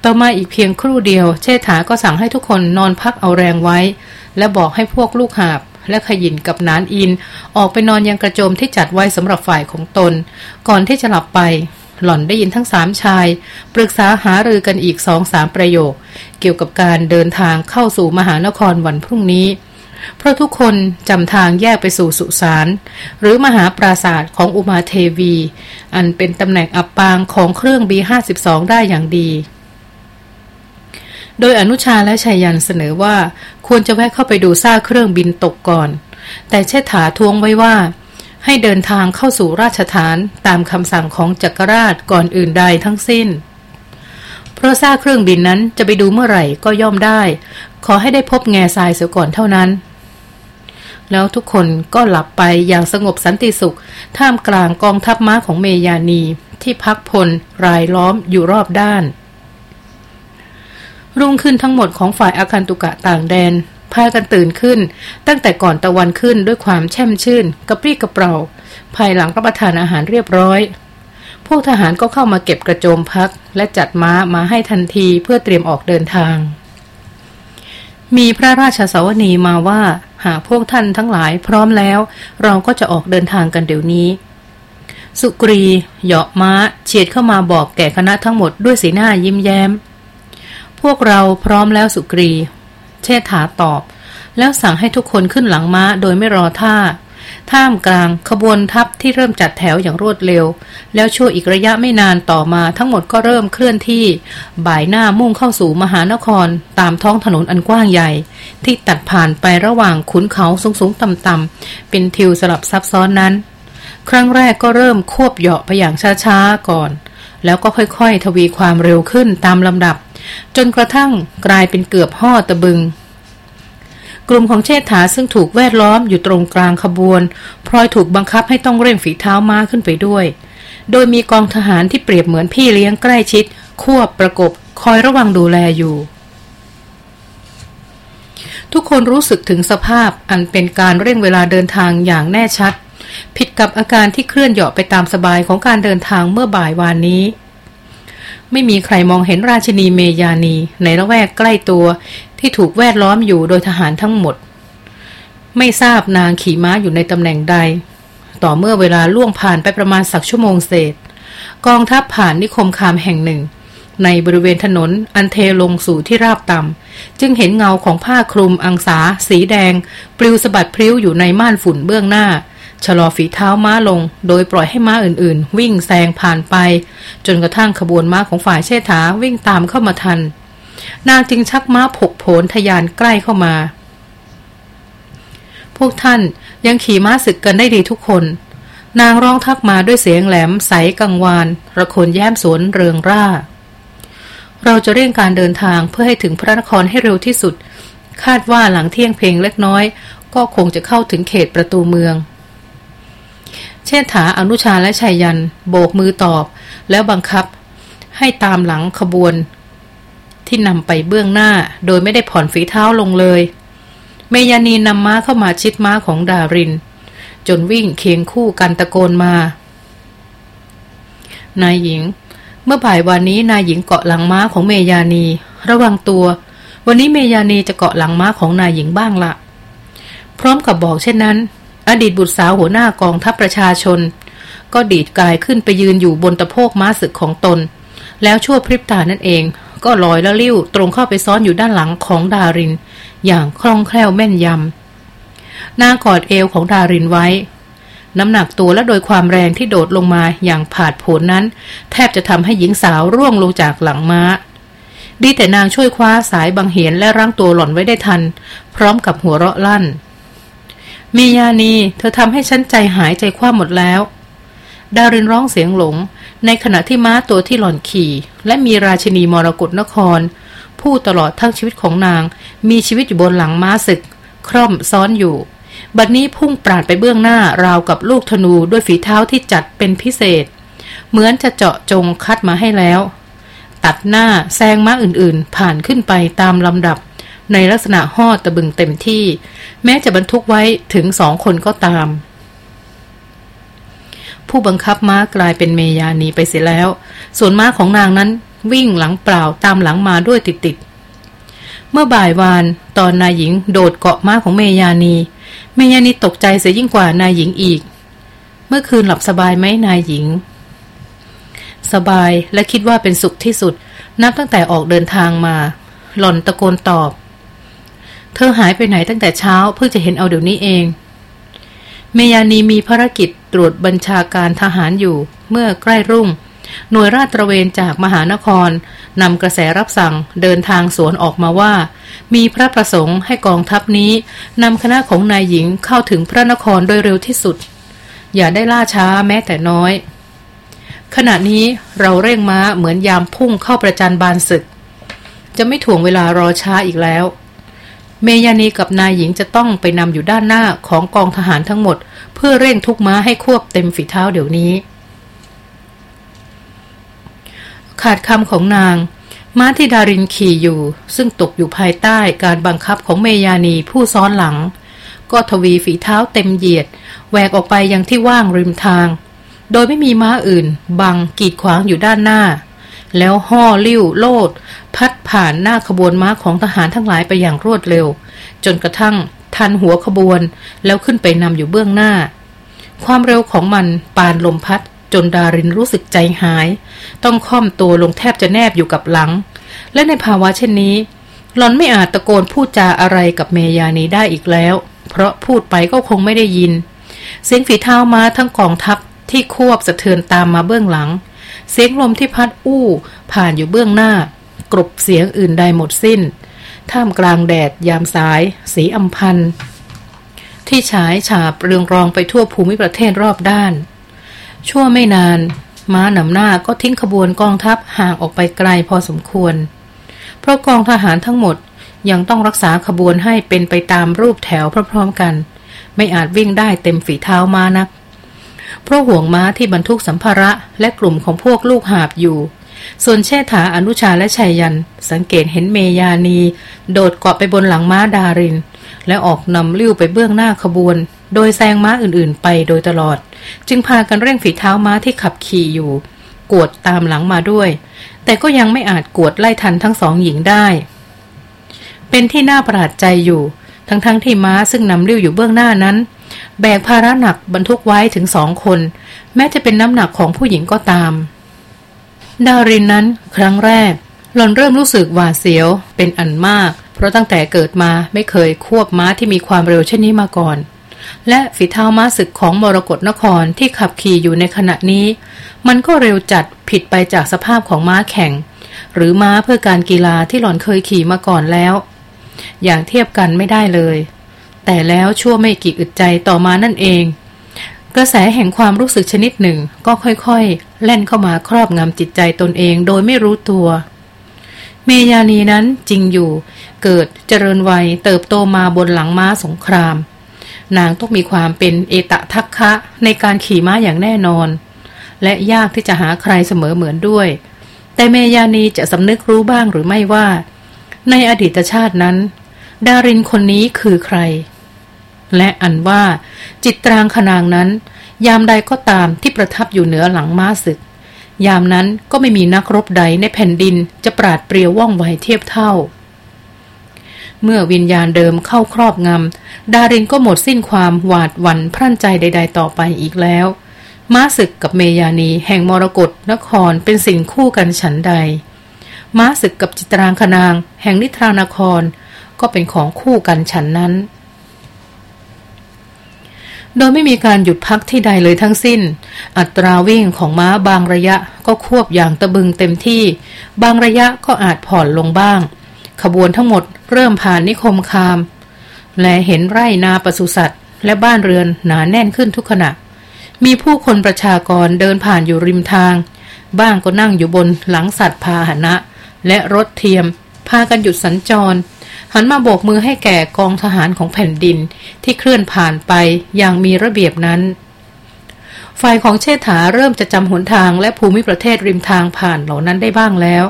ต่อมาอีกเพียงครู่เดียว เชษฐาก็สั่งให้ทุกคนนอนพักเอาแรงไว้ และบอกให้พวกลูกหาบและขยินกับนานอิน ออกไปนอนยังกระโจมที่จัดไว้สำหรับฝ่ายของตน ก่อนที่จะหลับไป หล่อนได้ยินทั้งสามชาย ปรึกษาหารือกันอีกสองสามประโยค เกี่ยวกับการเดินทางเข้าสู่มหานครวันพรุ่งนี้ เพราะทุกคนจำทางแยกไปสู่สุสานหรือมหาปราศาสตร์ของอุมาเทวี อันเป็นตำแหน่งอับปางของเครื่อง B52 ได้อย่างดีโดยอนุชาและชัยยันเสนอว่าควรจะแวะเข้าไปดูซากเครื่องบินตกก่อน แต่เชษฐาทวงไว้ว่า ให้เดินทางเข้าสู่ราชฐานตามคำสั่งของจักรราชก่อนอื่นใดทั้งสิ้น เพราะซากเครื่องบินนั้นจะไปดูเมื่อไหร่ก็ย่อมได้ ขอให้ได้พบแง่ทรายเสียก่อนเท่านั้น แล้วทุกคนก็หลับไปอย่างสงบสันติสุข ท่ามกลางกองทัพม้าของเมยานีที่พักพลรายล้อมอยู่รอบด้านรุ่งขึ้นทั้งหมดของฝ่ายอาคันตุกะต่างแดน พากันตื่นขึ้น ตั้งแต่ก่อนตะวันขึ้นด้วยความแช่มชื่น กระปรี้กระเปร่า ภายหลังรับประทานอาหารเรียบร้อย พวกทหารก็เข้ามาเก็บกระโจมพัก และจัดม้ามาให้ทันทีเพื่อเตรียมออกเดินทาง มีพระราชสวนีมาว่า หากพวกท่านทั้งหลายพร้อมแล้ว เราก็จะออกเดินทางกันเดี๋ยวนี้สุกรี เหาะม้า เฉียดเข้ามาบอกแก่คณะทั้งหมดด้วยสีหน้ายิ้มแย้ม พวกเราพร้อมแล้วสุกรี เชษฐาตอบ แล้วสั่งให้ทุกคนขึ้นหลังม้าโดยไม่รอท่า ท่ามกลางขบวนทัพที่เริ่มจัดแถวอย่างรวดเร็ว แล้วชั่วอีกระยะไม่นานต่อมาทั้งหมดก็เริ่มเคลื่อนที่ บ่ายหน้ามุ่งเข้าสู่มหานคร ตามท้องถนนอันกว้างใหญ่ ที่ตัดผ่านไประหว่างขุนเขาสูงสูงต่ำต่ำเป็นทิวสลับซับซ้อนนั้น ครั้งแรกก็เริ่มควบเหาะไปอย่างช้าๆก่อน แล้วก็ค่อยๆ ทวีความเร็วขึ้นตามลำดับ จนกระทั่งกลายเป็นเกือบห่อตะบึง กลุ่มของเชษฐาซึ่งถูกแวดล้อมอยู่ตรงกลางขบวน พลอยถูกบังคับให้ต้องเร่งฝีเท้าม้าขึ้นไปด้วย โดยมีกองทหารที่เปรียบเหมือนพี่เลี้ยงใกล้ชิด ควบประกบคอยระวังดูแลอยู่ ทุกคนรู้สึกถึงสภาพอันเป็นการเร่งเวลาเดินทางอย่างแน่ชัด ผิดกับอาการที่เคลื่อนเหาะไปตามสบายของการเดินทางเมื่อบ่ายวานนี้ ไม่มีใครมองเห็นราชินีเมยานี ในละแวกใกล้ตัว ที่ถูกแวดล้อมอยู่โดยทหารทั้งหมด ไม่ทราบนางขี่ม้าอยู่ในตำแหน่งใด ต่อเมื่อเวลาล่วงผ่านไปประมาณสักชั่วโมงเศษ กองทัพผ่านนิคมคามแห่งหนึ่ง ในบริเวณถนนอันเทลงสู่ที่ราบต่ำจึงเห็นเงาของผ้าคลุมอังสา สีแดง ปลิวสะบัดพลิ้วอยู่ในม่านฝุ่นเบื้องหน้า ชะลอฝีเท้าม้าลง โดยปล่อยให้ม้าอื่นๆ วิ่งแซงผ่านไป จนกระทั่งขบวนม้าของฝ่ายเชษฐาวิ่งตามเข้ามาทัน นางจึงชักม้าผกโผนทยานใกล้เข้ามา พวกท่านยังขี่ม้าศึกกันได้ดีทุกคน นางร้องทักมาด้วยเสียงแหลมใสกังวาน ระคนแย้มสวนเริงร่า เราจะเร่งการเดินทางเพื่อให้ถึงพระนครให้เร็วที่สุด คาดว่าหลังเที่ยงเพลงเล็กน้อย ก็คงจะเข้าถึงเขตประตูเมือง ชษฐาอนุชาและชายยัน โบกมือตอบ แล้วบังคับ ให้ตามหลังขบวน ที่นำไปเบื้องหน้า โดยไม่ได้ผ่อนฝีเท้าลงเลย เมยานีนำม้าเข้ามาชิดม้าของดาริน จนวิ่งเคียงคู่กันตะโกนมา นายหญิง เมื่อบ่ายวันนี้นายหญิงเกาะหลังม้าของเมยานี ระวังตัว วันนี้เมยานีจะเกาะหลังม้าของนายหญิงบ้างละพร้อมกับบอกเช่นนั้น อดีตบุตรสาวหัวหน้ากองทัพประชาชน ก็ดีดกายขึ้นไปยืนอยู่บนตะโพกม้าศึกของตน แล้วชั่วพริบตานั่นเอง ก็ลอยละลิ้วตรงเข้าไปซ้อนอยู่ด้านหลังของดาริน อย่างคล่องแคล่วแม่นยำนางกอดเอวของดารินไว้ น้ำหนักตัวและโดยความแรงที่โดดลงมาอย่างผาดโผนนั้น แทบจะทำให้หญิงสาวร่วงลงจากหลังม้าดีแต่นางช่วยคว้าสายบังเหียนและรั้งตัวหล่อนไว้ได้ทัน พร้อมกับหัวเราะลั่น มียานี เธอทำให้ฉันใจหายใจคว้าหมดแล้ว ดารินร้องเสียงหลง ในขณะที่ม้าตัวที่หล่อนขี่ และมีราชินีมรกรนคร ผู้ตลอดทั้งชีวิตของนาง มีชีวิตอยู่บนหลังม้าศึก คร่อมซ้อนอยู่ บัดนี้พุ่งปราดไปเบื้องหน้าราวกับลูกธนูด้วยฝีเท้าที่จัดเป็นพิเศษ เหมือนจะเจาะจงคัดมาให้แล้ว ตัดหน้าแซงม้าอื่นๆ ผ่านขึ้นไปตามลำดับ ในลักษณะห่อตะบึงเต็มที่ แม้จะบรรทุกไว้ถึงสองคนก็ตาม ผู้บังคับม้ากลายเป็นเมยานีไปเสียแล้ว ส่วนม้าของนางนั้นวิ่งหลังเปล่าตามหลังมาด้วยติดๆเมื่อบ่ายวานตอนนายหญิงโดดเกาะม้าของเมยานี เมยานีตกใจเสียยิ่งกว่านายหญิงอีก เมื่อคืนหลับสบายไหมนายหญิง สบายและคิดว่าเป็นสุขที่สุด นับตั้งแต่ออกเดินทางมา หล่อนตะโกนตอบ เธอหายไปไหนตั้งแต่เช้าเพิ่งจะเห็นเอาเดี๋ยวนี้เอง เมยานีมีภารกิจตรวจบัญชาการทหารอยู่ เมื่อใกล้รุ่ง หน่วยราชตระเวนจากมหานครนำกระแสรับสั่งเดินทางสวนออกมาว่า มีพระประสงค์ให้กองทัพนี้นำคณะของนายหญิงเข้าถึงพระนครโดยเร็วที่สุด อย่าได้ล่าช้าแม้แต่น้อย ขณะนี้เราเร่งม้าเหมือนยามพุ่งเข้าประจันบานศึก จะไม่ถ่วงเวลารอช้าอีกแล้ว เมยานีกับนายหญิงจะต้องไปนำอยู่ด้านหน้าของกองทหารทั้งหมด เพื่อเร่งทุกม้าให้ควบเต็มฝีเท้าเดี๋ยวนี้ ขาดคำของนาง ม้าที่ดารินขี่อยู่ ซึ่งตกอยู่ภายใต้การบังคับของเมยานีผู้ซ้อนหลัง ก็ทวีฝีเท้าเต็มเหยียดแหวกออกไปยังที่ว่างริมทาง โดยไม่มีม้าอื่น บังกีดขวางอยู่ด้านหน้า แล้วห่อลิ้วโลด พัดผ่านหน้าขบวนม้าของทหารทั้งหลายไปอย่างรวดเร็ว จนกระทั่งทันหัวขบวนแล้วขึ้นไปนำอยู่เบื้องหน้า ความเร็วของมันปานลมพัด จนดารินรู้สึกใจหาย ต้องค่อมตัวลงแทบจะแนบอยู่กับหลัง และในภาวะเช่นนี้ หลอนไม่อาจตะโกนพูดจาอะไรกับเมยานีได้อีกแล้ว เพราะพูดไปก็คงไม่ได้ยิน เสียงฝีเท้าม้าทั้งกองทัพที่ควบสะเทือนตามมาเบื้องหลัง เสียงลมที่พัดอู้ผ่านอยู่เบื้องหน้า กรบเสียงอื่นใดหมดสิ้น ท่ามกลางแดดยามสาย สีอัมพันที่ฉายฉาบเรืองรองไปทั่วภูมิประเทศรอบด้าน ชั่วไม่นาน ม้าหนำหน้าก็ทิ้งขบวนกองทัพห่างออกไปไกลพอสมควร เพราะกองทหารทั้งหมดยังต้องรักษาขบวนให้เป็นไปตามรูปแถวพร้อมๆกัน ไม่อาจวิ่งได้เต็มฝีเท้ามานัก เพราะห่วงม้าที่บรรทุกสัมภาระและกลุ่มของพวกลูกหาบอยู่ ส่วนเชษฐาอนุชาและชัยยัน สังเกตเห็นเมยานี โดดเกาะไปบนหลังม้าดาริน และออกนำลิ้วไปเบื้องหน้าขบวน โดยแซงม้าอื่นๆ ไปโดยตลอด จึงพากันเร่งฝีเท้าม้าที่ขับขี่อยู่ กวดตามหลังมาด้วย แต่ก็ยังไม่อาจกวดไล่ทันทั้งสองหญิงได้ เป็นที่น่าประหลาดใจอยู่ทั้งๆทที่ม้าซึ่งนำเลี้ยวอยู่เบื้องหน้านั้น แบกภาระหนักบรรทุกไว้ถึงสองคน แม้จะเป็นน้ำหนักของผู้หญิงก็ตาม ดารินนั้นครั้งแรก หล่อนเริ่มรู้สึกหวาดเสียวเป็นอันมาก เพราะตั้งแต่เกิดมาไม่เคยควบม้าที่มีความเร็วเช่นนี้มาก่อน และฝีเท้าม้าศึกของมรกรนครที่ขับขี่อยู่ในขณะนี้ มันก็เร็วจัดผิดไปจากสภาพของม้าแข่ง หรือม้าเพื่อการกีฬาที่หล่อนเคยขี่มาก่อนแล้ว อย่างเทียบกันไม่ได้เลย แต่แล้วชั่วไม่กี่อึดใจต่อมานั่นเอง กระแสแห่งความรู้สึกชนิดหนึ่งก็ค่อยๆ แล่นเข้ามาครอบงำจิตใจตนเองโดยไม่รู้ตัว เมยานีนั้นจริงอยู่ เกิดเจริญวัยเติบโตมาบนหลังม้าสงคราม นางต้องมีความเป็นเอตะทักคะในการขี่ม้าอย่างแน่นอน และยากที่จะหาใครเสมอเหมือนด้วย แต่เมยานีจะสำนึกรู้บ้างหรือไม่ว่า ในอดีตชาตินั้น ดารินคนนี้คือใคร และอันว่า จิตตรางขนางนั้น ยามใดก็ตามที่ประทับอยู่เหนือหลังม้าศึก ยามนั้นก็ไม่มีนักรบใดในแผ่นดินจะปราดเปรียวว่องไวเทียบเท่า เมื่อวิญญาณเดิมเข้าครอบงำดารินก็หมดสิ้นความหวาดหวั่นพรั่นใจใด ๆ ต่อไปอีกแล้ว ม้าศึกกับเมยานีแห่งมรกรนครเป็นสิ่งคู่กันฉันใด ม้าศึกกับจิตรางคนาง แห่งนิทรานครก็เป็นของคู่กันฉันนั้น โดยไม่มีการหยุดพักที่ใดเลยทั้งสิ้น อัตราวิ่งของม้าบางระยะก็ควบอย่างตะบึงเต็มที่ บางระยะก็อาจผ่อนลงบ้าง ขบวนทั้งหมดเริ่มผ่านนิคมคาม และเห็นไร่นาปศุสัตว์ และบ้านเรือนหนาแน่นขึ้นทุกขณะ มีผู้คนประชากรเดินผ่านอยู่ริมทาง บ้างก็นั่งอยู่บนหลังสัตว์พาหนะ และรถเทียม พากันหยุดสัญจร หันมาโบกมือให้แก่กองทหารของแผ่นดินที่เคลื่อนผ่านไปอย่างมีระเบียบนั้นฝ่ายของเชษฐาเริ่มจะจำหนทางและภูมิประเทศริมทางผ่านเหล่านั้นได้บ้างแล้ว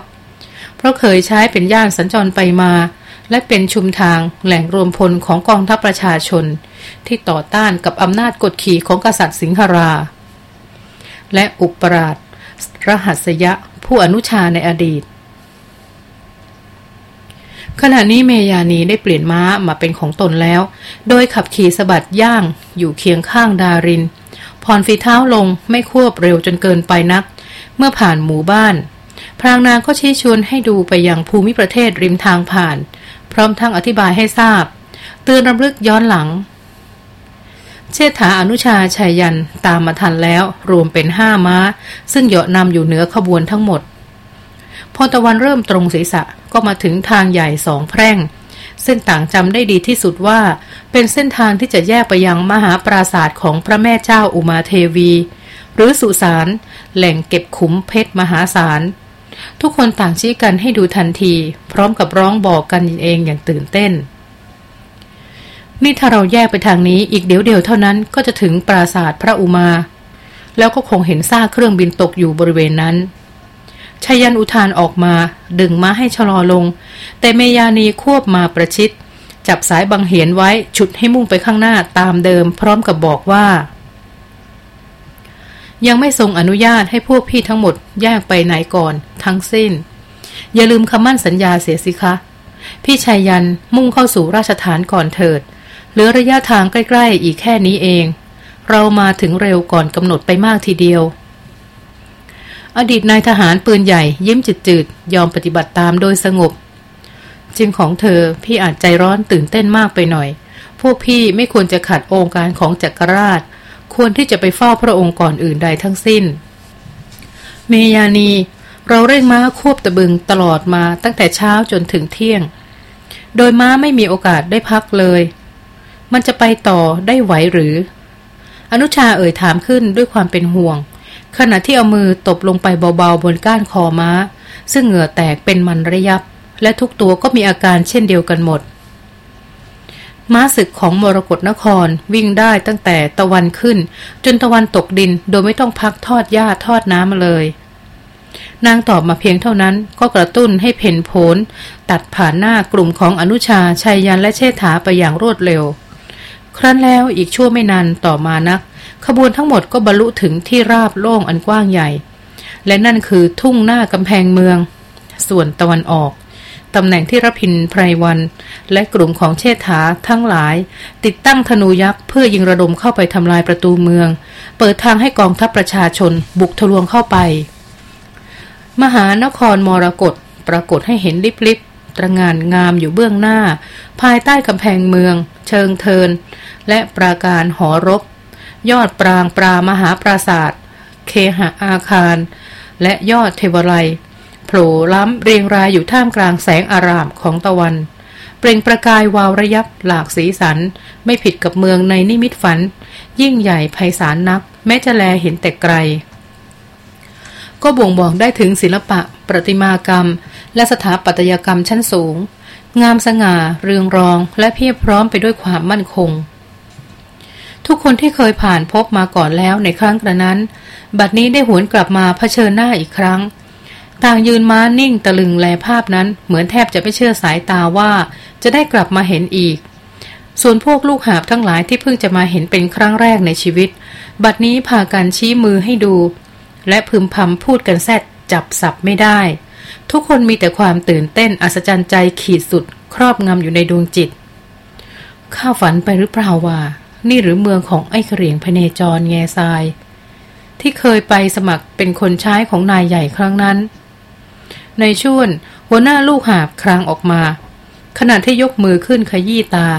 เพราะเคยใช้เป็นย่านสัญจรไปมา และเป็นชุมทางแหล่งรวมพลของกองทัพประชาชน ที่ต่อต้านกับอำนาจกดขี่ของกษัตริย์สิงหรา และอุปราชรหัสยะผู้อนุชาในอดีต ขณะนี้เมยานีได้เปลี่ยนม้ามาเป็นของตนแล้ว โดยขับขี่สะบัดย่างอยู่เคียงข้างดาริน ผ่อนฝีเท้าลงไม่ควบเร็วจนเกินไปนัก เมื่อผ่านหมู่บ้าน พรางนางก็ชี้ชวนให้ดูไปยังภูมิประเทศริมทางผ่าน พร้อมทั้งอธิบายให้ทราบ เตือนรำลึกย้อนหลัง เชษฐาอนุชาชัยยันตามมาทันแล้วรวมเป็นห้าม้า ซึ่งเหยาะนำอยู่เหนือขบวนทั้งหมด อตะวันเริ่มตรงศีรษะก็มาถึงทางใหญ่สองแพร่งเส้นต่างจำได้ดีที่สุดว่า เป็นเส้นทางที่จะแยกไปยังมหาปราศาสตร์ของพระแม่เจ้าอุมาเทวี หรือสุสานแหล่งเก็บขุมเพชรมหาศาล ทุกคนต่างชี้กันให้ดูทันที พร้อมกับร้องบอกกันเองอย่างตื่นเต้น นี่ถ้าเราแยกไปทางนี้อีกเดี๋ยวเดียวเท่านั้นก็จะถึงปราศาสตร์พระอุมา แล้วก็คงเห็นซากเครื่องบินตกอยู่บริเวณนั้น ชายันอุทานออกมา ดึงมาให้ชะลอลง แต่เมยานีควบมาประชิด จับสายบังเหียนไว้ฉุดให้มุ่งไปข้างหน้าตามเดิม พร้อมกับบอกว่า ยังไม่ทรงอนุญาตให้พวกพี่ทั้งหมดแยกไปไหนก่อน ทั้งสิ้น อย่าลืมคำมั่นสัญญาเสียสิคะ พี่ชายยันมุ่งเข้าสู่ราชฐานก่อนเถิดเหลือระยะทางใกล้ ๆ อีกแค่นี้เอง เรามาถึงเร็วก่อนกำหนดไปมากทีเดียว อดีตนายทหารปืนใหญ่ยิ้มจืดๆ ยอมปฏิบัติตามโดยสงบ จริงของเธอพี่อาจใจร้อนตื่นเต้นมากไปหน่อย พวกพี่ไม่ควรจะขัดองค์การของจักรราช ควรที่จะไปเฝ้าพระองค์ก่อนอื่นใดทั้งสิ้น เมยานีเราเร่งม้าควบตะบึงตลอดมาตั้งแต่เช้าจนถึงเที่ยง โดยม้าไม่มีโอกาสได้พักเลย มันจะไปต่อได้ไหวหรือ อนุชาเอ่ยถามขึ้นด้วยความเป็นห่วง ขณะที่เอามือตบลงไปเบาๆบนก้านคอม้า ซึ่งเหงื่อแตกเป็นมันระยับ และทุกตัวก็มีอาการเช่นเดียวกันหมด ม้าศึกของมรกรนครวิ่งได้ตั้งแต่ตะวันขึ้น จนตะวันตกดินโดยไม่ต้องพักทอดหญ้าทอดน้ำมาเลยนางตอบมาเพียงเท่านั้นก็กระตุ้นให้เพ่นโผนตัดผ่านหน้ากลุ่มของอนุชาชัยยันและเชษฐาไปอย่างรวดเร็ว ครั้นแล้วอีกชั่วไม่นานต่อมานัก ขบวนทั้งหมดก็บรรลุถึงที่ราบโล่งอันกว้างใหญ่ และนั่นคือทุ่งหน้ากำแพงเมือง ส่วนตะวันออกตำแหน่งที่รพินไพรวัน และกลุ่มของเชษฐาทั้งหลาย ติดตั้งธนูยักษ์เพื่อยิงระดมเข้าไปทำลายประตูเมือง เปิดทางให้กองทัพประชาชนบุกทะลวงเข้าไป มหานครมรกตปรากฏให้เห็นลิบๆตระงานงามอยู่เบื้องหน้า ภายใต้กำแพงเมือง เชิงเทิน และปราการหอรบ ยอดปรางปรามหาปราศาสตร์เคหะอาคาร และยอดเทวไลโผล่ล้ำเรียงรายอยู่ท่ามกลางแสงอารามของตะวัน เปล่งประกายวาวระยับหลากสีสัน ไม่ผิดกับเมืองในนิมิตฝัน ยิ่งใหญ่ไพศาลนัก แม้จะแลเห็นแต่ไกล ก็บ่งบอกได้ถึงศิลปะ ประติมากรรม และสถาปัตยกรรมชั้นสูง งามสง่า เรืองรอง และเพียบพร้อมไปด้วยความมั่นคง ทุกคนที่เคยผ่านพบมาก่อนแล้วในครั้งกระนั้น บัดนี้ได้หวนกลับมาเผชิญหน้าอีกครั้ง ต่างยืนม้านิ่งตะลึงแลภาพนั้นเหมือนแทบจะไม่เชื่อสายตาว่า จะได้กลับมาเห็นอีก ส่วนพวกลูกหาบทั้งหลายที่เพิ่งจะมาเห็นเป็นครั้งแรกในชีวิต บัดนี้พากันชี้มือให้ดู และพึมพำพูดกันแซดจับสับไม่ได้ ทุกคนมีแต่ความตื่นเต้นอัศจรรย์ใจขีดสุด ครอบงำอยู่ในดวงจิตข้าฝันไปหรือเปล่าว่า นี่หรือเมืองของไอ้เขรียงพเนจรแง่ทราย ที่เคยไปสมัครเป็นคนใช้ของนายใหญ่ครั้งนั้น ในช่วงหัวหน้าลูกหาบครางออกมา ขณะที่ยกมือขึ้นขยี้ตา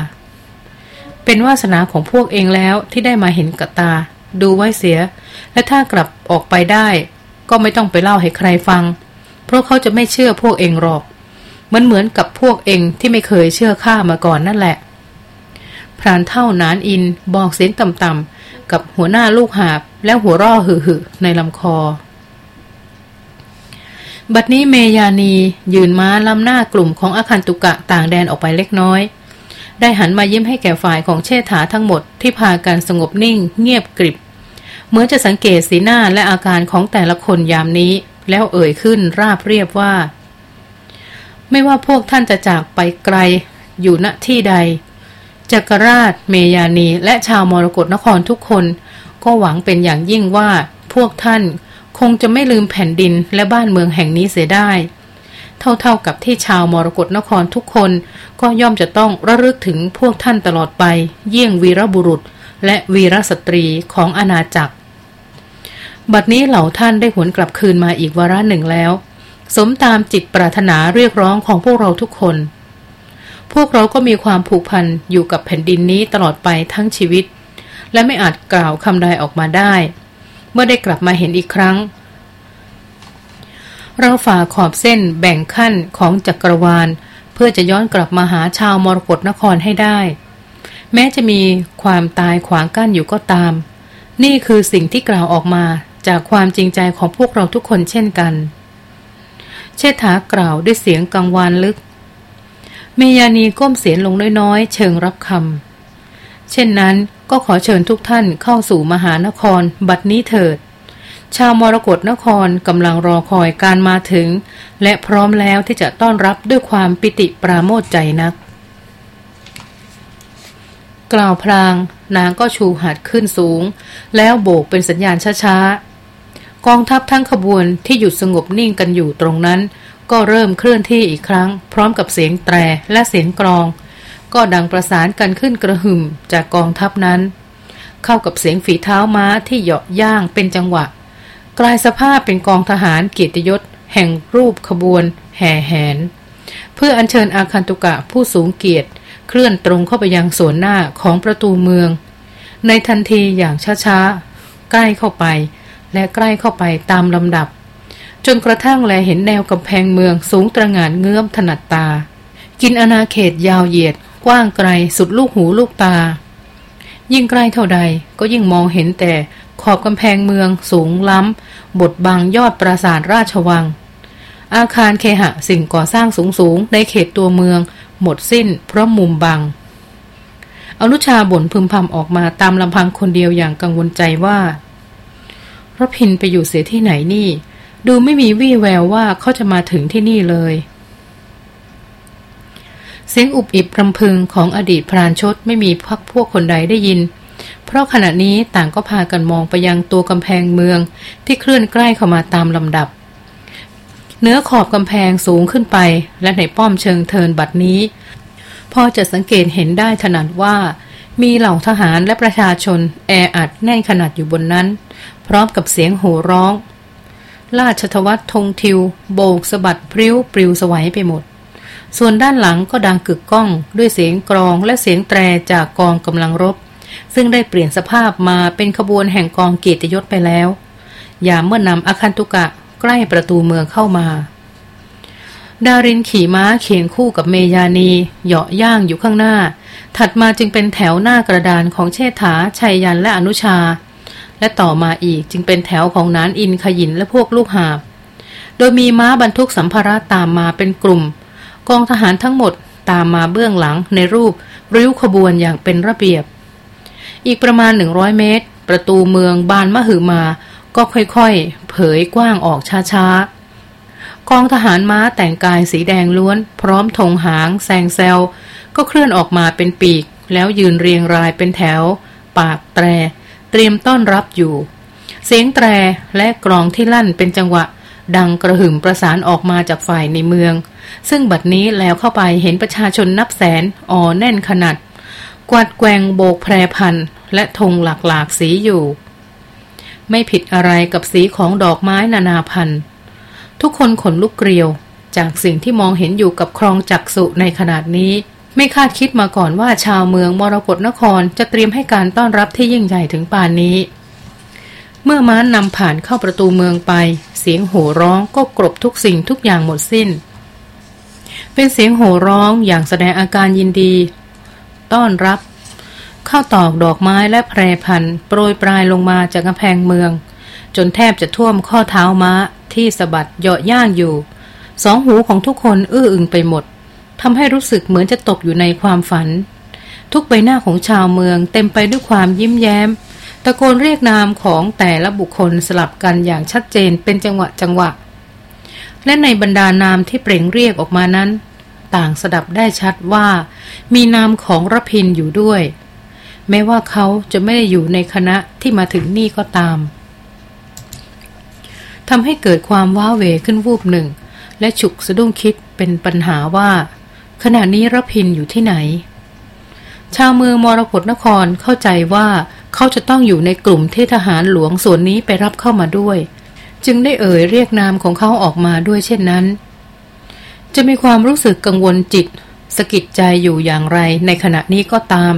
เป็นวาสนาของพวกเองแล้วที่ได้มาเห็นกับตา ดูไว้เสีย และถ้ากลับออกไปได้ ก็ไม่ต้องไปเล่าให้ใครฟัง เพราะเขาจะไม่เชื่อพวกเองหรอกเหมือนเหมือนกับพวกเองที่ไม่เคยเชื่อข้ามาก่อนนั่นแหละ พรานเท่านานอินบอกเสียงต่ำๆกับหัวหน้าลูกหาบ แล้วหัวร่อหึ่ๆในลำคอ บัดนี้เมยานียืนม้าล้ำหน้ากลุ่มของอาคันตุกะต่างแดนออกไปเล็กน้อย ได้หันมายิ้มให้แก่ฝ่ายของเชษฐาทั้งหมดที่พากันสงบนิ่ง เงียบกริบ เหมือนจะสังเกตสีหน้าและอาการของแต่ละคนยามนี้ แล้วเอ่ยขึ้นราบเรียบว่า ไม่ว่าพวกท่านจะจากไปไกลอยู่ณที่ใด จักรราช เมยานี และชาวมรกรนครทุกคน ก็หวังเป็นอย่างยิ่งว่าพวกท่านคงจะไม่ลืมแผ่นดินและบ้านเมืองแห่งนี้เสียได้ เท่าๆกับที่ชาวมรกรนครทุกคน ก็ย่อมจะต้องระลึกถึงพวกท่านตลอดไป เยี่ยงวีรบุรุษ และวีรสตรีของอาณาจักร บัดนี้เหล่าท่านได้หวนกลับคืนมาอีกวาระหนึ่งแล้ว สมตามจิตปรารถนาเรียกร้องของพวกเราทุกคน พวกเราก็มีความผูกพันอยู่กับแผ่นดินนี้ตลอดไปทั้งชีวิต และไม่อาจกล่าวคำใดออกมาได้ เมื่อได้กลับมาเห็นอีกครั้ง เราฝ่าขอบเส้นแบ่งขั้นของจักรวาล เพื่อจะย้อนกลับมาหาชาวมรกรนครให้ได้ แม้จะมีความตายขวางกั้นอยู่ก็ตาม นี่คือสิ่งที่กล่าวออกมาจากความจริงใจของพวกเราทุกคนเช่นกัน เชษฐากล่าวด้วยเสียงกังวานลึก เมยานีก้มเสียงลงน้อยๆ เชิงรับคำเช่นนั้นก็ขอเชิญทุกท่านเข้าสู่มหานครบัดนี้เถิด ชาวมรกรนครกำลังรอคอยการมาถึง และพร้อมแล้วที่จะต้อนรับด้วยความปิติปราโมทใจนัก กล่าวพลาง นางก็ชูหัดขึ้นสูง แล้วโบกเป็นสัญญาณช้าๆกองทัพทั้งขบวนที่หยุดสงบนิ่งกันอยู่ตรงนั้น ก็เริ่มเคลื่อนที่อีกครั้ง พร้อมกับเสียงแตรและเสียงกรอง ก็ดังประสานกันขึ้นกระหึ่มจากกองทัพนั้น เข้ากับเสียงฝีเท้าม้าที่เหยาะย่างเป็นจังหวะ กลายสภาพเป็นกองทหารเกียรติยศ แห่งรูปขบวน แห่แหน เพื่ออัญเชิญอาคันตุกะผู้สูงเกียรติ เคลื่อนตรงเข้าไปยังส่วนหน้าของประตูเมือง ในทันทีอย่างช้าๆใกล้เข้าไป และใกล้เข้าไปตามลำดับ จนกระทั่งแลเห็นแนวกำแพงเมืองสูงตระหง่านเงื้อมถนัดตา กินอาณาเขตยาวเหยียด กว้างไกลสุดลูกหูลูกตา ยิ่งใกล้เท่าใดก็ยิ่งมองเห็นแต่ขอบกำแพงเมืองสูงล้ำ บทบังยอดปราสาทราชวัง อาคารเคหะสิ่งก่อสร้างสูงๆในเขตตัวเมือง หมดสิ้นเพราะมุมบัง อนุชาบ่นพึมพำออกมาตามลำพังคนเดียวอย่างกังวลใจว่าพระพินไปอยู่เสียที่ไหนนี่ ดูไม่มีวี่แววว่าเขาจะมาถึงที่นี่เลย เสียงอุบอิบรำพึงของอดีตพรานชดไม่มีพักพวกคนใดได้ยิน เพราะขณะนี้ต่างก็พากันมองไปยังตัวกำแพงเมืองที่เคลื่อนใกล้เข้ามาตามลำดับเนื้อขอบกำแพงสูงขึ้นไป และในป้อมเชิงเทินบัดนี้ พอจะสังเกตเห็นได้ถนัดว่า มีเหล่าทหารและประชาชน แออัดแน่นขนาดอยู่บนนั้น พร้อมกับเสียงโห่ร้อง ราชทวัตธงทิว โบกสะบัดพริ้วปลิวสวัยไปหมด ส่วนด้านหลังก็ดังกึกก้อง ด้วยเสียงกรองและเสียงแตรจากกองกำลังรบ ซึ่งได้เปลี่ยนสภาพมาเป็นขบวนแห่งกองเกียรติยศไปแล้ว ยามเมื่อนำอาคันตุกะใกล้ประตูเมืองเข้ามา ดารินขี่ม้าเขียนคู่กับเมยานีเหยาะย่างอยู่ข้างหน้า ถัดมาจึงเป็นแถวหน้ากระดานของเชษฐาชัยยันและอนุชา และต่อมาอีกจึงเป็นแถวของนานอินขยินและพวกลูกหาบ โดยมีม้าบรรทุกสัมภาระตามมาเป็นกลุ่ม กองทหารทั้งหมดตามมาเบื้องหลังในรูปริ้วขบวนอย่างเป็นระเบียบ อีกประมาณหนึ่งร้อยเมตร ประตูเมืองบานมะหือมา ก็ค่อยๆ เผยกว้างออกช้าๆ กองทหารม้าแต่งกายสีแดงล้วน พร้อมธงหางแซงเซลก็เคลื่อนออกมาเป็นปีก แล้วยืนเรียงรายเป็นแถว ปากแตร เตรียมต้อนรับอยู่ เสียงแตรและกรองที่ลั่นเป็นจังหวะ ดังกระหึ่มประสานออกมาจากฝ่ายในเมือง ซึ่งบัดนี้แล้วเข้าไปเห็นประชาชนนับแสนอ่อแน่นขนาด กวาดแกงโบกแพรพันและธงหลากหลากสีอยู่ ไม่ผิดอะไรกับสีของดอกไม้นานาพันธุ์ ทุกคนขนลุกเกลียวจากสิ่งที่มองเห็นอยู่กับครองจักสุในขนาดนี้ ไม่คาดคิดมาก่อนว่าชาวเมืองมรกรนครจะเตรียมให้การต้อนรับที่ยิ่งใหญ่ถึงป่านนี้ เมื่อม้านนำผ่านเข้าประตูเมืองไป เสียงโห่ร้องก็กรบทุกสิ่งทุกอย่างหมดสิ้น เป็นเสียงโห่ร้องอย่างแสดงอาการยินดี ต้อนรับ เข้าตอกดอกไม้และแพรพันโปรยปลายลงมาจากกำแพงเมือง จนแทบจะท่วมข้อเท้าม้าที่สะบัดเหยาะย่างอยู่ สองหูของทุกคนอื้ออึงไปหมด ทำให้รู้สึกเหมือนจะตกอยู่ในความฝัน ทุกใบหน้าของชาวเมืองเต็มไปด้วยความยิ้มแย้ม ตะโกนเรียกนามของแต่ละบุคคลสลับกันอย่างชัดเจนเป็นจังหวะจังหวะ และในบรรดานามที่เปล่งเรียกออกมานั้น ต่างสดับได้ชัดว่า มีนามของรพินอยู่ด้วย แม้ว่าเขาจะไม่ได้อยู่ในคณะที่มาถึงนี่ก็ตามทำให้เกิดความว้าเหวขึ้นวูบหนึ่ง และฉุกสะดุ้งคิดเป็นปัญหาว่า ขณะนี้รพินอยู่ที่ไหน ชาวเมืองมรกรนครเข้าใจว่าเขาจะต้องอยู่ในกลุ่มที่ทหารหลวงส่วนนี้ไปรับเข้ามาด้วย จึงได้เอ่ยเรียกนามของเขาออกมาด้วยเช่นนั้น จะมีความรู้สึกกังวลจิตสกิดใจอยู่อย่างไรในขณะนี้ก็ตาม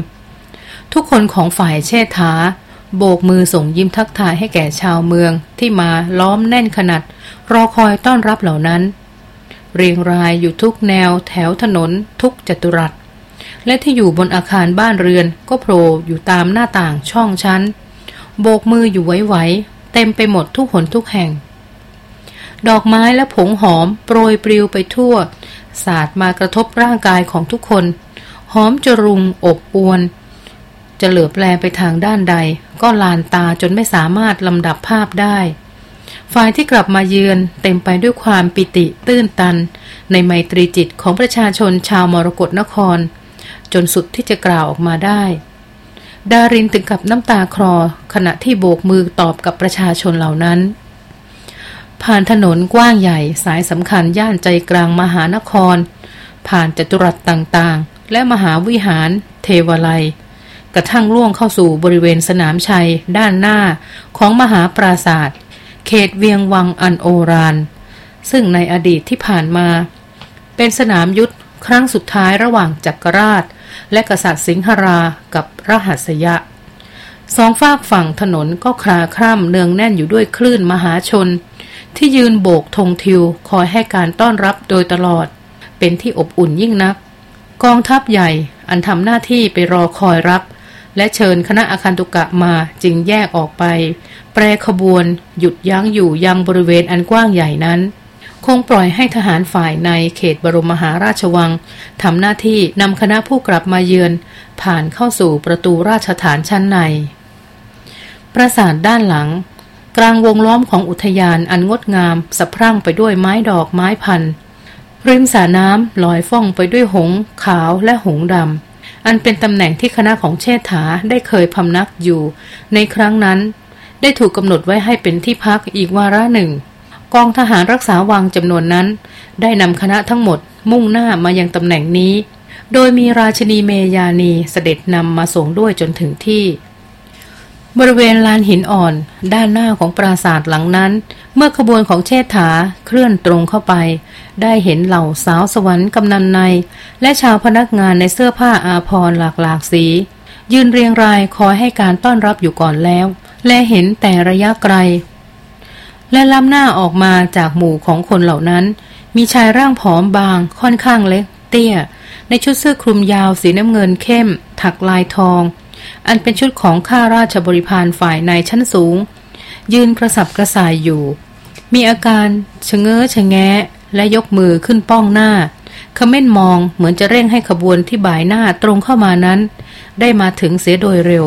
ทุกคนของฝ่ายเชษฐา โบกมือส่งยิ้มทักทายให้แก่ชาวเมืองที่มาล้อมแน่นขนาด รอคอยต้อนรับเหล่านั้น เรียงรายอยู่ทุกแนวแถวถนนทุกจัตุรัส และที่อยู่บนอาคารบ้านเรือนก็โผล่อยู่ตามหน้าต่างช่องชั้น โบกมืออยู่ไหวๆเต็มไปหมดทุกหนทุกแห่ง ดอกไม้และผงหอมโปรยปลิวไปทั่ว สาดมากระทบร่างกายของทุกคน หอมจรุงอบอวน จะเหลือแปลไปทางด้านใด ก็ลานตาจนไม่สามารถลำดับภาพได้ ฝ่ายที่กลับมาเยือนเต็มไปด้วยความปิติตื้นตัน ในไมตรีจิตของประชาชนชาวมรกรนคร จนสุดที่จะกล่าวออกมาได้ ดารินถึงกับน้ำตาคลอขณะที่โบกมือตอบกับประชาชนเหล่านั้น ผ่านถนนกว้างใหญ่สายสำคัญย่านใจกลางมหานคร ผ่านจัตุรัสต่างๆ และมหาวิหาร เทวไลกระทั่งล่วงเข้าสู่บริเวณสนามชัยด้านหน้าของมหาปราศาสตร์ เขตเวียงวังอันโอรานซึ่งในอดีตที่ผ่านมา เป็นสนามยุทธครั้งสุดท้ายระหว่างจักรราช และกษัตริย์สิงหรากับรหัสยะ สองฝากฝั่งถนนก็คลาคร่ำเนืองแน่นอยู่ด้วยคลื่นมหาชน ที่ยืนโบกธงทิวคอยให้การต้อนรับโดยตลอด เป็นที่อบอุ่นยิ่งนัก กองทัพใหญ่อันทำหน้าที่ไปรอคอยรับ และเชิญคณะอาคันตุกะมาจึงแยกออกไป แปรขบวนหยุดยั้งอยู่ยังบริเวณอันกว้างใหญ่นั้น คงปล่อยให้ทหารฝ่ายในเขตบรมมหาราชวังทำหน้าที่นำคณะผู้กลับมาเยือน ผ่านเข้าสู่ประตูราชฐานชั้นใน ปราสาทด้านหลัง กลางวงล้อมของอุทยานอันงดงามสะพรั่งไปด้วยไม้ดอกไม้พันริมสาน้ำลอยฟ่องไปด้วยหงขาวและหงดำ อันเป็นตำแหน่งที่คณะของเชษฐาได้เคยพำนักอยู่ ในครั้งนั้น ได้ถูกกำหนดไว้ให้เป็นที่พักอีกวาระหนึ่ง กองทหารรักษาวังจำนวนนั้น ได้นำคณะทั้งหมดมุ่งหน้ามายังตำแหน่งนี้ โดยมีราชนีเมยานีเสด็จนำมาส่งด้วยจนถึงที่ บริเวณลานหินอ่อน ด้านหน้าของปราสาทหลังนั้น เมื่อขบวนของเชษฐาเคลื่อนตรงเข้าไป ได้เห็นเหล่าสาวสวรรค์กำนันใน และชาวพนักงานในเสื้อผ้าอาภรณ์หลากหลากสี ยืนเรียงรายคอยให้การต้อนรับอยู่ก่อนแล้ว และเห็นแต่ระยะไกล และล้ำหน้าออกมาจากหมู่ของคนเหล่านั้น มีชายร่างผอมบางค่อนข้างเล็ก เตี้ย ในชุดเสื้อคลุมยาวสีน้ำเงินเข้ม ถักลายทอง อันเป็นชุดของข้าราชบริพารฝ่ายในชั้นสูง ยืนกระสับกระส่ายอยู่ มีอาการชะเง้อชะแงะ และยกมือขึ้นป้องหน้าเขม้นมองเหมือนจะเร่งให้ขบวนที่บ่ายหน้าตรงเข้ามานั้น ได้มาถึงเสียโดยเร็ว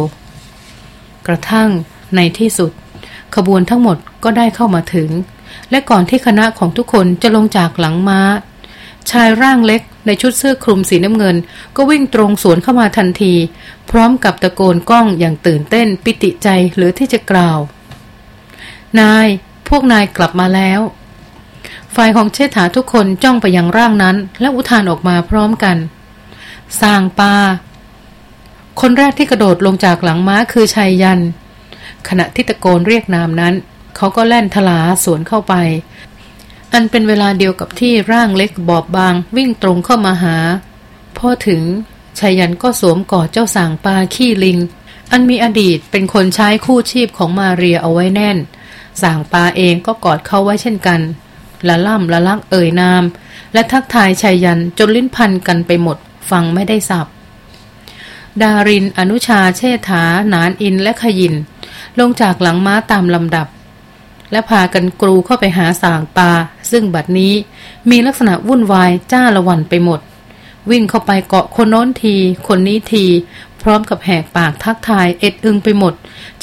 กระทั่งในที่สุด ขบวนทั้งหมดก็ได้เข้ามาถึง และก่อนที่คณะของทุกคนจะลงจากหลังม้า ชายร่างเล็กในชุดเสื้อคลุมสีน้ำเงิน ก็วิ่งตรงสวนเข้ามาทันที พร้อมกับตะโกนก้องอย่างตื่นเต้นปิติใจหรือที่จะกล่าว นาย พวกนายกลับมาแล้ว ฝ่ายของเชษฐาทุกคนจ้องไปยังร่างนั้น และอุทานออกมาพร้อมกันสร้างปา คนแรกที่กระโดดลงจากหลังม้าคือชายยัน ขณะที่ตะโกนเรียกนามนั้น เขาก็แล่นทลาสวนเข้าไป อันเป็นเวลาเดียวกับที่ร่างเล็กบอบบางวิ่งตรงเข้ามาหา พอถึงชายันก็สวมกอดเจ้าสางปลาขี้ลิง อันมีอดีตเป็นคนใช้คู่ชีพของมาเรียเอาไว้แน่น สางปลาเองก็กอดเขาไว้เช่นกัน ละล่ำละลักเอ่ยนาม และทักทายชายันจนลิ้นพันกันไปหมด ฟังไม่ได้สับ ดาริน อนุชาเชษฐา นานอินและขยิน ลงจากหลังม้าตามลำดับ และพากันกรูเข้าไปหาสางปา ซึ่งบัดนี้มีลักษณะวุ่นวายจ้าละวันไปหมด วิ่งเข้าไปเกาะคนโน้นที คนนี้ที พร้อมกับแหกปากทักทายเอ็ดอึงไปหมด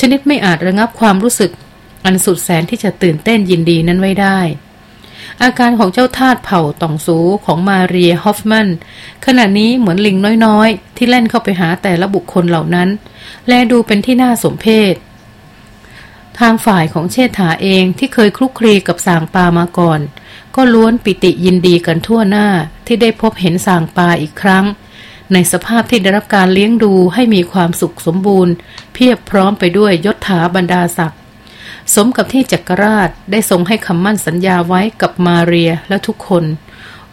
ชนิดไม่อาจระงับความรู้สึก อันสุดแสนที่จะตื่นเต้นยินดีนั้นไว้ได้ อาการของเจ้าทาตเผ่าต่องสูของมาเรียฮอฟมันขณะนี้เหมือนลิงน้อยๆ ที่เล่นเข้าไปหาแต่ละบุคคลเหล่านั้น และดูเป็นที่น่าสมเพช ทางฝ่ายของเชษฐาเองที่เคยคลุกคลีกับสางปามาก่อน ก็ล้วนปิติยินดีกันทั่วหน้าที่ได้พบเห็นสางปาอีกครั้ง ในสภาพที่ได้รับการเลี้ยงดูให้มีความสุขสมบูรณ์ เพียบพร้อมไปด้วยยศถาบรรดาศักดิ์สมกับที่จักรราชได้ทรงให้คำมั่นสัญญาไว้กับมาเรียและทุกคน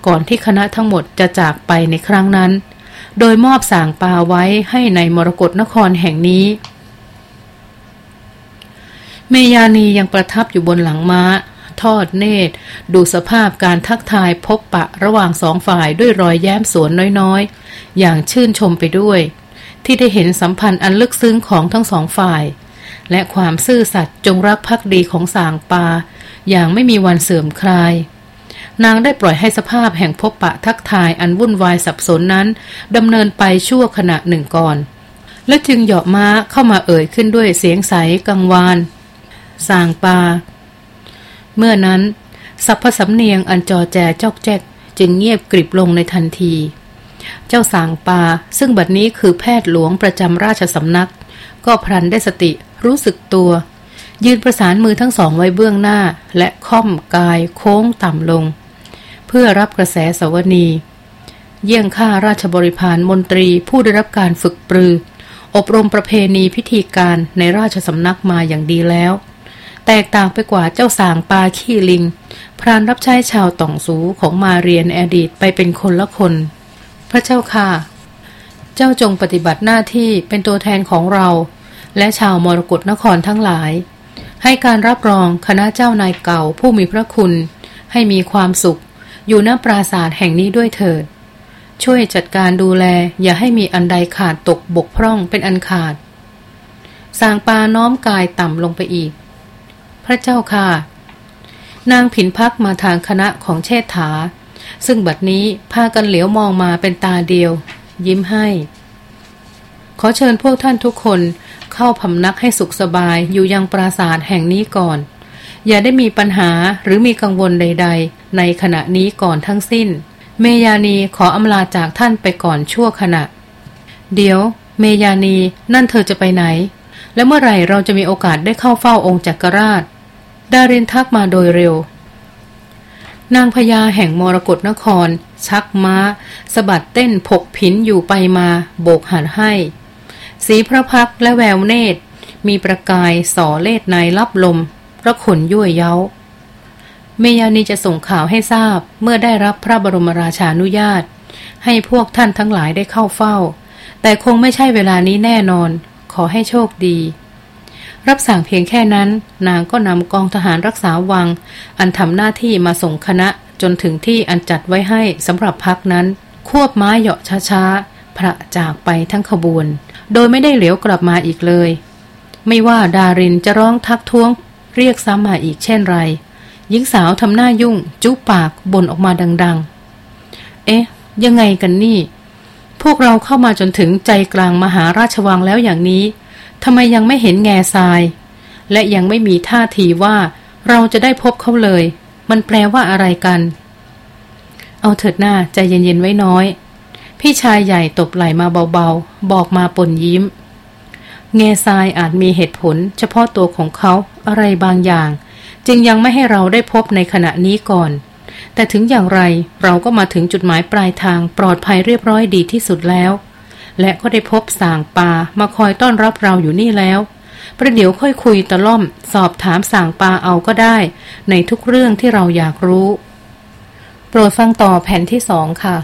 ก่อนที่คณะทั้งหมดจะจากไปในครั้งนั้น โดยมอบสางปาไว้ให้ในมรกรนครแห่งนี้ เมยานียังประทับอยู่บนหลังม้า ทอดเนตร ดูสภาพการทักทายพบปะระหว่างสองฝ่ายด้วยรอยแย้มสวนน้อยๆ อย่างชื่นชมไปด้วย ที่ได้เห็นสัมพันธ์อันลึกซึ้งของทั้งสองฝ่าย และความซื่อสัตย์จงรักภักดีของสางปา อย่างไม่มีวันเสื่อมคลาย นางได้ปล่อยให้สภาพแห่งพบปะทักทายอันวุ่นวายสับสนนั้นดำเนินไปชั่วขณะหนึ่งก่อน และจึงเหยาะม้าเข้ามาเอ่ยขึ้นด้วยเสียงใสกังวาน สางปา เมื่อนั้นสัพพสำเนียงอันจอแจจอกแจกจึงเงียบกริบลงในทันที เจ้าสางปาซึ่งบัดนี้คือแพทย์หลวงประจำราชสำนัก ก็พลันได้สติรู้สึกตัว ยืนประสานมือทั้งสองไว้เบื้องหน้าและค่อมกายโค้งต่ำลง เพื่อรับกระแสสวนี เยี่ยงข้าราชบริพารมนตรีผู้ได้รับการฝึกปรือ อบรมประเพณีพิธีการในราชสำนักมาอย่างดีแล้ว แตกต่างไปกว่าเจ้าสางปลาขี้ลิง พรานรับใช้ชาวต่องสูของมาเรียนอดีตไปเป็นคนละคน พระเจ้าค่ะ เจ้าจงปฏิบัติหน้าที่เป็นตัวแทนของเรา และชาวมรกรนครทั้งหลาย ให้การรับรองคณะเจ้านายเก่าผู้มีพระคุณ ให้มีความสุข อยู่ณปราศาสตร์แห่งนี้ด้วยเถิด ช่วยจัดการดูแลอย่าให้มีอันใดขาดตกบกพร่องเป็นอันขาดสางปาน้อมกายต่ำลงไปอีก พระเจ้าค่ะ นางผินพักมาทางคณะของเชษฐา ซึ่งบัดนี้พากันเหลียวมองมาเป็นตาเดียว ยิ้มให้ ขอเชิญพวกท่านทุกคนเข้าพำนักให้สุขสบายอยู่ยังปราสาทแห่งนี้ก่อน อย่าได้มีปัญหาหรือมีกังวลใด ๆ ในขณะนี้ก่อนทั้งสิ้น เมยานีขออำลาจากท่านไปก่อนชั่วขณะ เดี๋ยว เมยานีนั่นเธอจะไปไหนและเมื่อไหร่เราจะมีโอกาสได้เข้าเฝ้าองค์จักรราช ดารินทักมาโดยเร็ว นางพญาแห่งมรกรนคร ชักม้าสะบัดเต้นผกผินอยู่ไปมาโบกหันให้ สีพระพักและแววเนตร มีประกายส่อเลดในรับลมระขนยั่วเย้า เมยานีจะส่งข่าวให้ทราบเมื่อได้รับพระบรมราชานุญาต ให้พวกท่านทั้งหลายได้เข้าเฝ้า แต่คงไม่ใช่เวลานี้แน่นอน ขอให้โชคดี รับสั่งเพียงแค่นั้น นางก็นำกองทหารรักษาวัง อันทำหน้าที่มาส่งคณะจนถึงที่อันจัดไว้ให้สำหรับพักนั้น ควบม้าเหาะช้าๆ พระจากไปทั้งขบวน โดยไม่ได้เหลียวกลับมาอีกเลย ไม่ว่าดารินจะร้องทักท้วง เรียกซ้ำมาอีกเช่นไรหญิงสาวทำหน้ายุ่ง จุปากบ่นออกมาดัง ๆ เอ๊ะ ยังไงกันนี่ พวกเราเข้ามาจนถึงใจกลางมหาราชวังแล้วอย่างนี้ ทำไมยังไม่เห็นแง่ทราย และยังไม่มีท่าทีว่าเราจะได้พบเขาเลย มันแปลว่าอะไรกัน เอาเถิดหน้าใจเย็นๆไว้น้อย พี่ชายใหญ่ตบไหลมาเบาๆ บอกมาปนยิ้ม แง่ทรายอาจมีเหตุผล เฉพาะตัวของเขาอะไรบางอย่าง จึงยังไม่ให้เราได้พบในขณะนี้ก่อน แต่ถึงอย่างไรเราก็มาถึงจุดหมายปลายทางปลอดภัยเรียบร้อยดีที่สุดแล้ว และก็ได้พบสางปามาคอยต้อนรับเราอยู่นี่แล้ว ประเดี๋ยวค่อยคุยตะล่อม สอบถามสางปาเอาก็ได้ ในทุกเรื่องที่เราอยากรู้ โปรดฟังต่อแผ่นที่สองค่ะ